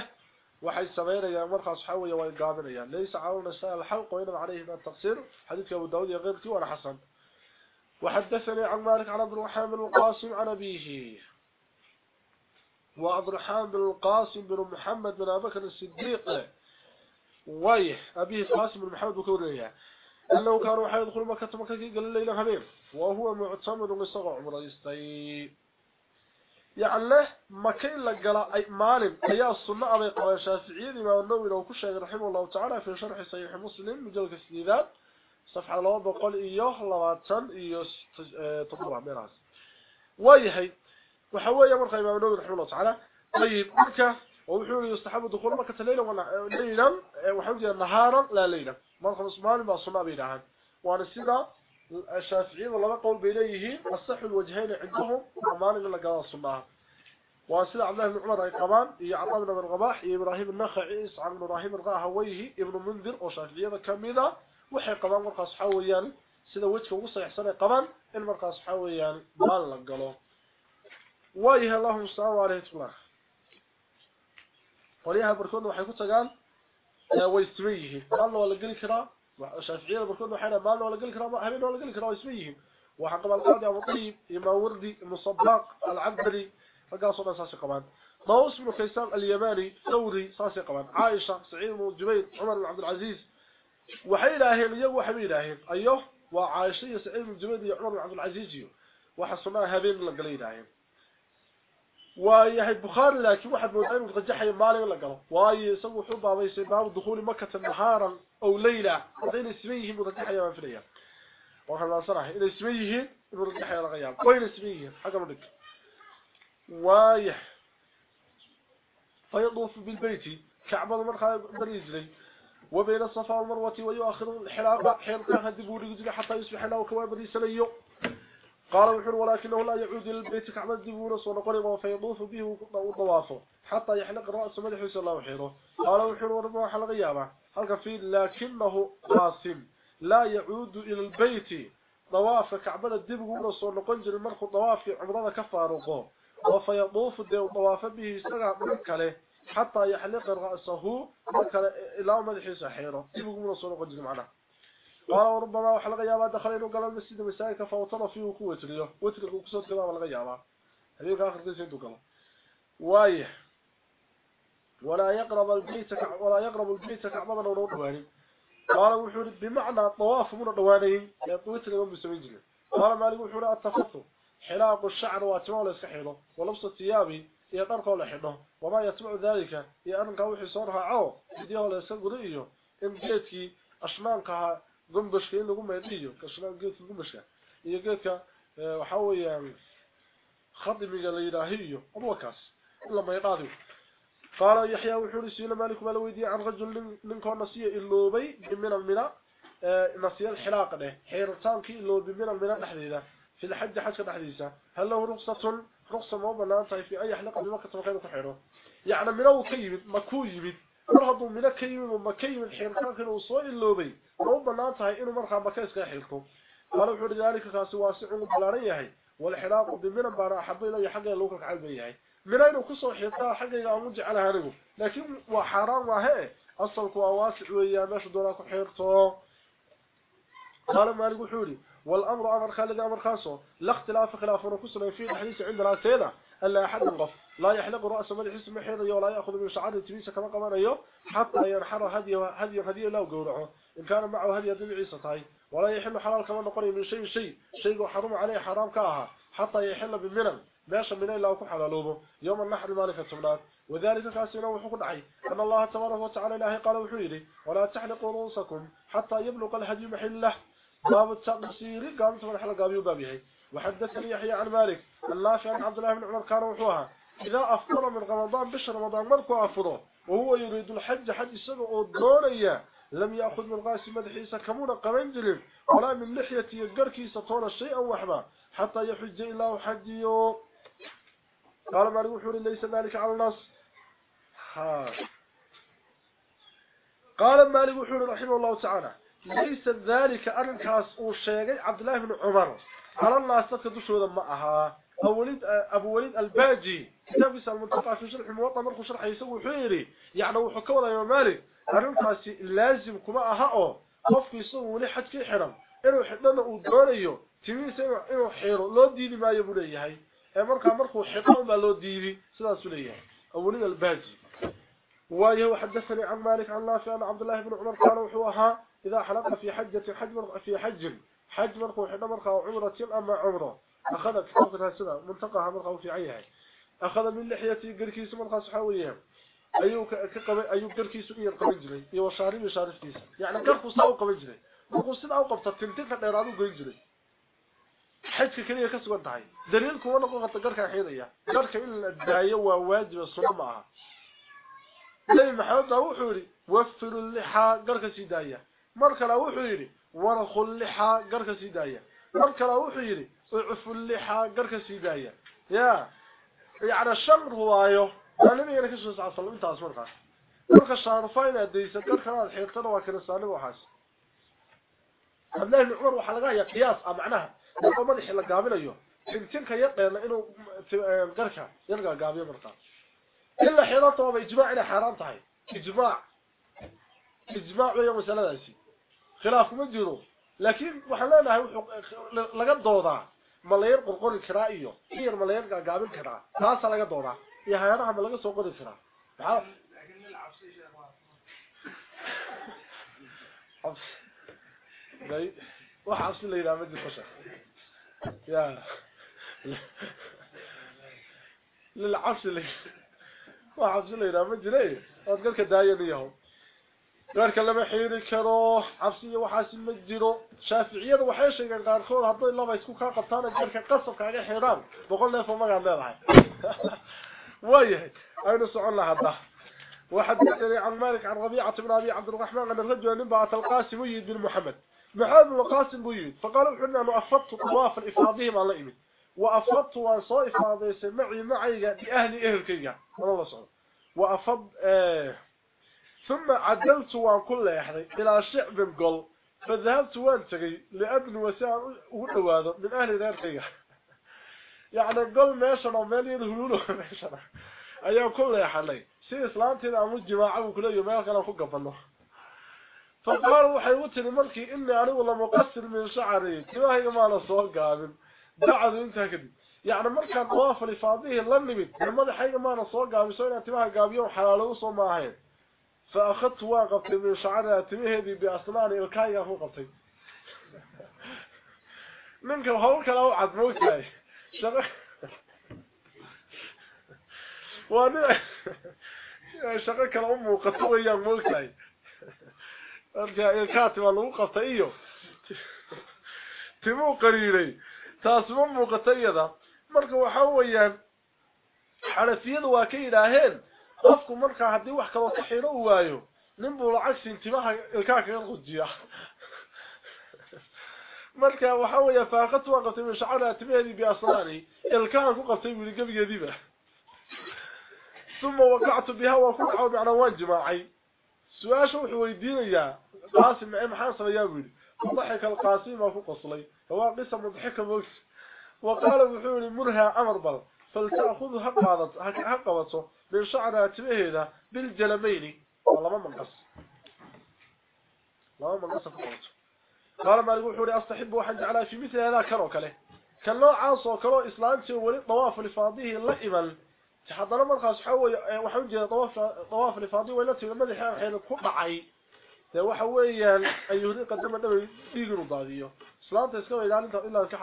waxay sameynayaan markaas waxa weeyaa way gaabinayaan laysa caawna sa'al xalq wa inma alayhi ma taqsir xadiidka abu daawud iyo qeyrkii waa xasan وحدثني عن مالك عن عبد الرحمن بن القاسم عن أبيه وعبد الرحمن بن القاسم بن محمد بن أبي بكر الصديق ويه أبيه القاسم بن محمد بكوريا أنه كانوا حيدخلوا مكة مكة قال الليلة هبين وهو معتمد لصغى عمر يستيب. يعني له مكة إلا قال أي مالم. أي السنة أبي قوى الشافعيين إمام النووي لو كشيء رحمه الله تعالى في شرح صحيح مسلم مجلد السيدات صفحة الله بقول إياه لواتن إياه تطبع ميراس ويهي. وحوية مرخى إمام النووي رحمه الله تعالى. طيب مكة. ووحول يستحب دخول مكة ليلة ولا ليلا. وحوجي نهارا لا ليلة مرخى مسلمان ما السنة بينها وأنا السنة الشافعيين والله قول بإليه الصح الوجهين عندهم ومان إلا قال السنة وأسئلة عبد الله بن عمر أي قبان إيا عطاء بن الرباح إيا إبراهيم النخعي إسعى بن إبراهيم الغاهويه ابن منذر وشافعية كميدة وحي قبان مرقص حويا سيدا وجهك وصا يحسن قبان المرقص حويا بان لقلو وايه اللهم استعانوا عليه الله. وليها بركون وحي كنت قال ويستميه قال له ولا قلي كرا شافعية بركون وحينا مال ولا قلي كرا ولا ويسميهم وحقب القاضي أبو طيب إما وردي المصدق العبدري. فقال ساسي قبان. موس بن كيسان اليماني ثوري ساسي عائشة سعيد بن جبير عمر بن عبد العزيز. إلهين يو وحبي إلهين أيوه وعائشة سعيد عمر بن عبد العزيز وحصناها هبين لقلي إلهين ويحيى البخاري لكن واحد من العلم رجحها مالي ولا قال واي سووا حبا ويسي باب دخول مكة نهارا أو ليلة. وين اسميه مرجحها يا فيها وهذا صراحة إن اسميه مرجحها يا غياب. وين اسميه حاجة مدك واي. فيطوف بالبيت. كعبة المرخى بريزلي وبين الصفا والمروة ويؤخر الحلاقة حلقة هدبوا رجلي حتى يصبح له كواب ريسليه قال وحر ولكنه لا يعود البيت كعبة دبونا ونقرب فيطوف به وطوافه حتى يحلق رأس مدحه صلى الله وحيره قال وحر وربما حلق يابا. هل في لكنه قاسم. لا يعود إلى البيت. طواف كعبة دبونا ونقنجر المرخ طواف عمرنا كفارقه. وفيطوف طواف به سرع مركله حتى يحلق رأسه إلى مدحه سحيره دبونا ونقنجر معنا قال وربما وحلق يابا دخل قال المسجد مسائك فوطر فيه قوة له وترك قصود كلام لغا يابا هذيك قيس عنده قال. وايه ولا يقرب البيت ولا يقرب البيت كعبا ونور دواني قال وحور بمعنى طواف من دواني يطويت لهم بسويجل قال مالك وحور التخطو حلاق الشعر واتمال السحيله ولبس الثياب يطرق لحنه وما يتبع ذلك يأنك وحي صورها عو يديه لسنقضيه إن جيتك أشمانكها قنبشك إن لقوم يديه كشلان قيت قنبشك iyo geedka waxa weeyaan khadimiga la yiraahiyo abwakaas lama yaqaado قال يحيى وحوري سينا مالك ما ويدي عن رجل من كون نسيه اللوبي من المنا نسيه الحلاقه ده حيرتانكي اللوبي من المنا دحديده في الحج حج دحديده هل له رخصه رخصه ما بنانتي في اي حلقه بمكه مكان كحيره يعني منو كيمد ما كو marhadu mina ka yimid ma ka yimid xirkaanka inuu soo iloobay oo banaan tahay inuu markaa maka iska xilko qala wuxuu dalika kaasi waasicu balaaran yahay wal xiraaqu bimina bara xabay la xagga loo ka calbay yahay mina inuu ku soo xirtaa xagga aan jecelahay anigu laakiin waa xaraam wahe asalku waa waasic weeyaan meesha doonaa ku xirto قال مالك وحوري والأمر أمر خالد أمر خاصه لا اختلاف خلاف ونكسنا في الحديث عندنا سينا أحد نقف لا يحلق رأس ملح اسم حير ولا يأخذ من شعار التميس كما قمنا يو حتى ينحر هدي هدي هدي لا قورعه إن كان معه هدي عيسى طاي ولا يحل حلال كما نقري من شيء شيء. شيء حرم عليه حرام كاها. حتى يحل بمنن. ماشى من إلا وكو حلالوبه يوم النحر مالك التمنات وذلك كاسنا وحق دعي أن الله تبارك وتعالى الله قال وحيري ولا تحلقوا رؤوسكم حتى يبلغ الهدي محله. باب التقصير. قامت من حلقة بيوبابيه وحدثني يحيى عن مالك النافع عن عبد الله بن عمر كان وحوها. إذا أفطر من رمضان بشر رمضان مركو أفطره وهو يريد الحج حج السنة الدورية لم يأخذ من غاس مدحيسة كمون قمنجل ولا من لحية يقركي سطول الشيء وحما حتى يحج الله حجيه قال مالك وحوري ليس ذلك على النص. ها. قال مالك وحوري رحمه الله تعالى ليس ذلك أرنكاس وشيغي عبد الله بن عمر. على الناس تدشودا ما أها؟ أو وليد أبو وليد الباجي كتاب المنتقى في شرح الموطأ مرخو شرح يسوي حيري يعني وحكونا يا مالك أرنكاس لازم كما أها قفك يسوي لي حد في حرم. إنه حدنا ودونيو تميس إنه حيرو لو ديني ما يبوليه هاي. ee markaa markuu xiqo ma loo diibi sidaas leeyahay awlin albaaji وايه حدثني عن مالك عن نافع عن عبد الله بن عمر قال وحوها إذا حلق في حجة حج في حج. حج مرخو حين مرخو عمرة أما عمرة. أخذ في حلقة السنة منطقة مرخو في عيها. أخذ من لحيتي قركيس مرخو صحاوية أيو كقب أيو قركيس إيه قبل جري. يو شاري وشارف كيس يعني قركو ساو قبل جري. سنة أو قبطة. تنتين فقيرانو قبل جري. حجك كلية كسوان دعي دليلكم وأنا قلت قركا حينية. قركا إلا الدعية وواجب الصنع معها لي محمد wuxuu yiri wafir liha garka sidaya markala wuxuu yiri ورخ اللحى قرك سيدايا. قرك لا وخيري وعف اللحى قرك سيدايا. يا يعني الشمر هو أيوه أنا ميغلي كسوس عصل انت أصبر خلاص. قرك صار فايل اديس قرك لا حيرته وا كل سالب وحاس. الله نعمر وحلقه يا قياس معناها لو ما دخل قابل أيوه. سلكن كيا قيلنا إنه قرك يلقى قابل برقا إلا حيرته باجماع إلى حرام طيب إجماع. إجماع يا مسلاسي خلاف مجره لكن وحلانا لقد دوضع. ملايين قرقور الكرائيو كير ملايين قابل كراء تاسا لقد دوضع. يا هيانا عم لقد سوق الكراء تعرف حفص جاي وحفص اللي خشة يا. للعفش اللي filaydaa ma jiray ood galka daayanayaho gaarka lama xiiri karo cabsiyo waxaasi ma jiro shaaficiyada waxay sheegeen qaarkood hadday laba isku kaa qabtaan gaarka qasabkaaga xidhaan boqol neef oo magaad leedahay waayahay aynu socon laha hadda وحدثني عن مالك عن ربيعة بن أبي عبد الرحمن أن الرجل نبعث القاسم يد بن محمد محمد بن القاسم بيد فقال حنا أنه أفضت طواف الإفاضهم على إيمن وأفضت وصو إفاضي معي معي بأهل أهل كيا الله صعب وأفض آه ثم عدلت وان كل يحري إلى شعب قل فذهبت وأنتقي لأبن وسام ودواده من ذلك كيا [LAUGHS] يعني قل ماشنا ومالي الهلول ماشنا أيام كل يحري سي إسلامتي أمو الجماعة وكل يوم يلقى لهم قبله. فقالوا حيوتني ملكي إني أنا والله مقصر من شعري. كما هي ما نصوه قابل. بعد انت كده يعني markaan طواف الافاضيه la nimid madaxayga maana soo gaabiso inaan timaha gaabiyo xalaalo soo maahayn فأخذت واقف من شعرها تمهدي بأسنان إلكاية فوقتي منك وهولك لو عدموك لي شغل وأنا شغلك الأم وقتوه إياه ارجع يا الكاتب اللي وقفت إياه تمو قريري. تاسم أم وقتي ذا. مالك وحويا حرثيه الواكي لهين qofku markaa haddii wax kaloo ka xidho u waayo nin buu lacag siin timaha ilkaa kaga qujiya marka waxa weeya faaqatu waa qabtay min shacara timaheedii biasnaani ilkaan ku qabtay wili gebigeediiba uma waqactu biha waa ku dhaco macnaa waan jimaacay su-aasha wuxuu weydiinayaa qaasim macee maxaan sameeyaa yidhi ضحك القاسم وفو قصلي هو قصة مضحكة موت وقال بحول مرها أمر بل فلتأخذ حقبته من شعرها تبهيدا بالجلمين والله ما منقص. والله ما منقص فقط قال ما يقول حولي أستحب واحد على في مثل هذا كروك له كان له عاصو كرو إسلامتي ولي طواف لفاضيه اللئما تحضر مرخص حوي وحوجي طواف طواف لفاضيه ولتي لما حين حين كبعي waxa weeyaan ayuu qadama dhaw dhiigru daadiyo islaanta iska ilaalinta ilaa ka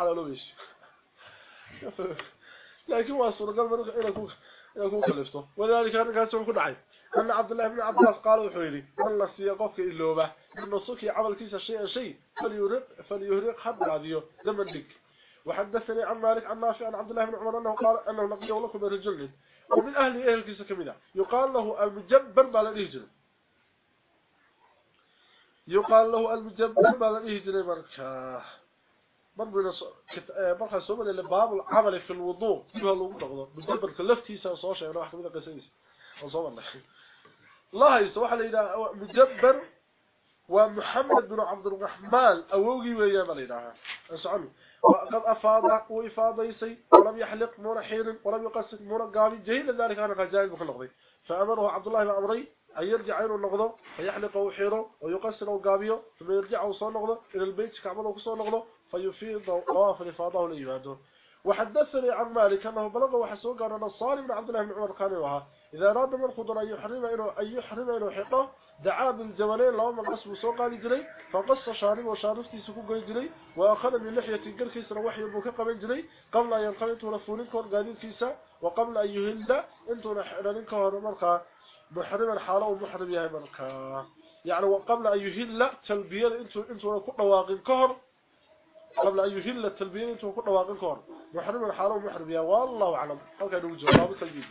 لكن واسو رجل مروح إلى كوخ إلى كوخ لفته وذلك كان كان سوق دعي أن عبد الله بن عباس قال وحيلي والله سيقف في اللوبه انه سوق عمل كيس شيء شيء فليرق فليهرق حد راديو لما دق وحدثني عن مالك عن ماشي عن عبد الله بن عمر أنه قال أنه نقضي لكم بالرجل ومن أهل إهل كيس كمذا يقال له المجبر على الرجل يقال له المجبر على الرجل بركه مركا مربنا مركا سوما لباب العمل في الوضوء يبقى لو نقضه مجبر كلفتيسا soo sheegay wax kamid qasadiis oo soo marnay الله يسوح لي مجبر ومحمد بن عبد الرحمن اوغي ويا ملينا اسعد وقد افاض وافاضيسي ولم يحلق مر حين ولم يقصد مر قابي جهل ذلك أنا قجاج بخلقدي فامره عبد الله بن عمري أن يرجع إلى النقضة فيحلق وحيره ويقصر وقابيه ثم يرجع وصول نقضة إلى البيت كعمله وصول نقضة فيفيض طواف لفاضه لإباده وحدثني عن مالك أنه بلغ وحسوق أن الصالح بن عبد الله بن عمر كان وها إذا أراد من خضر أن يحرم إنه أن يحرم إنه حقه دعا بالجبلين لهم القسم سوق قال جري فقص شارب وشارفتي سكو قال جري وأخذ من لحية قركيس روحي بوكا قبل جري قبل أن ينقلت رفولين كون قادين كيسا وقبل أن يهل إنتو نحرنين كهر مرقى محرم الحالة ومحرم يا مرقى يعني وقبل أن يهل تلبية انتو إنتو كل واقع كهر قبل أن يهل التلبية انتو كل واقع كهر محرم الحالة ومحرم يا والله أعلم. هل كان جواب تلبية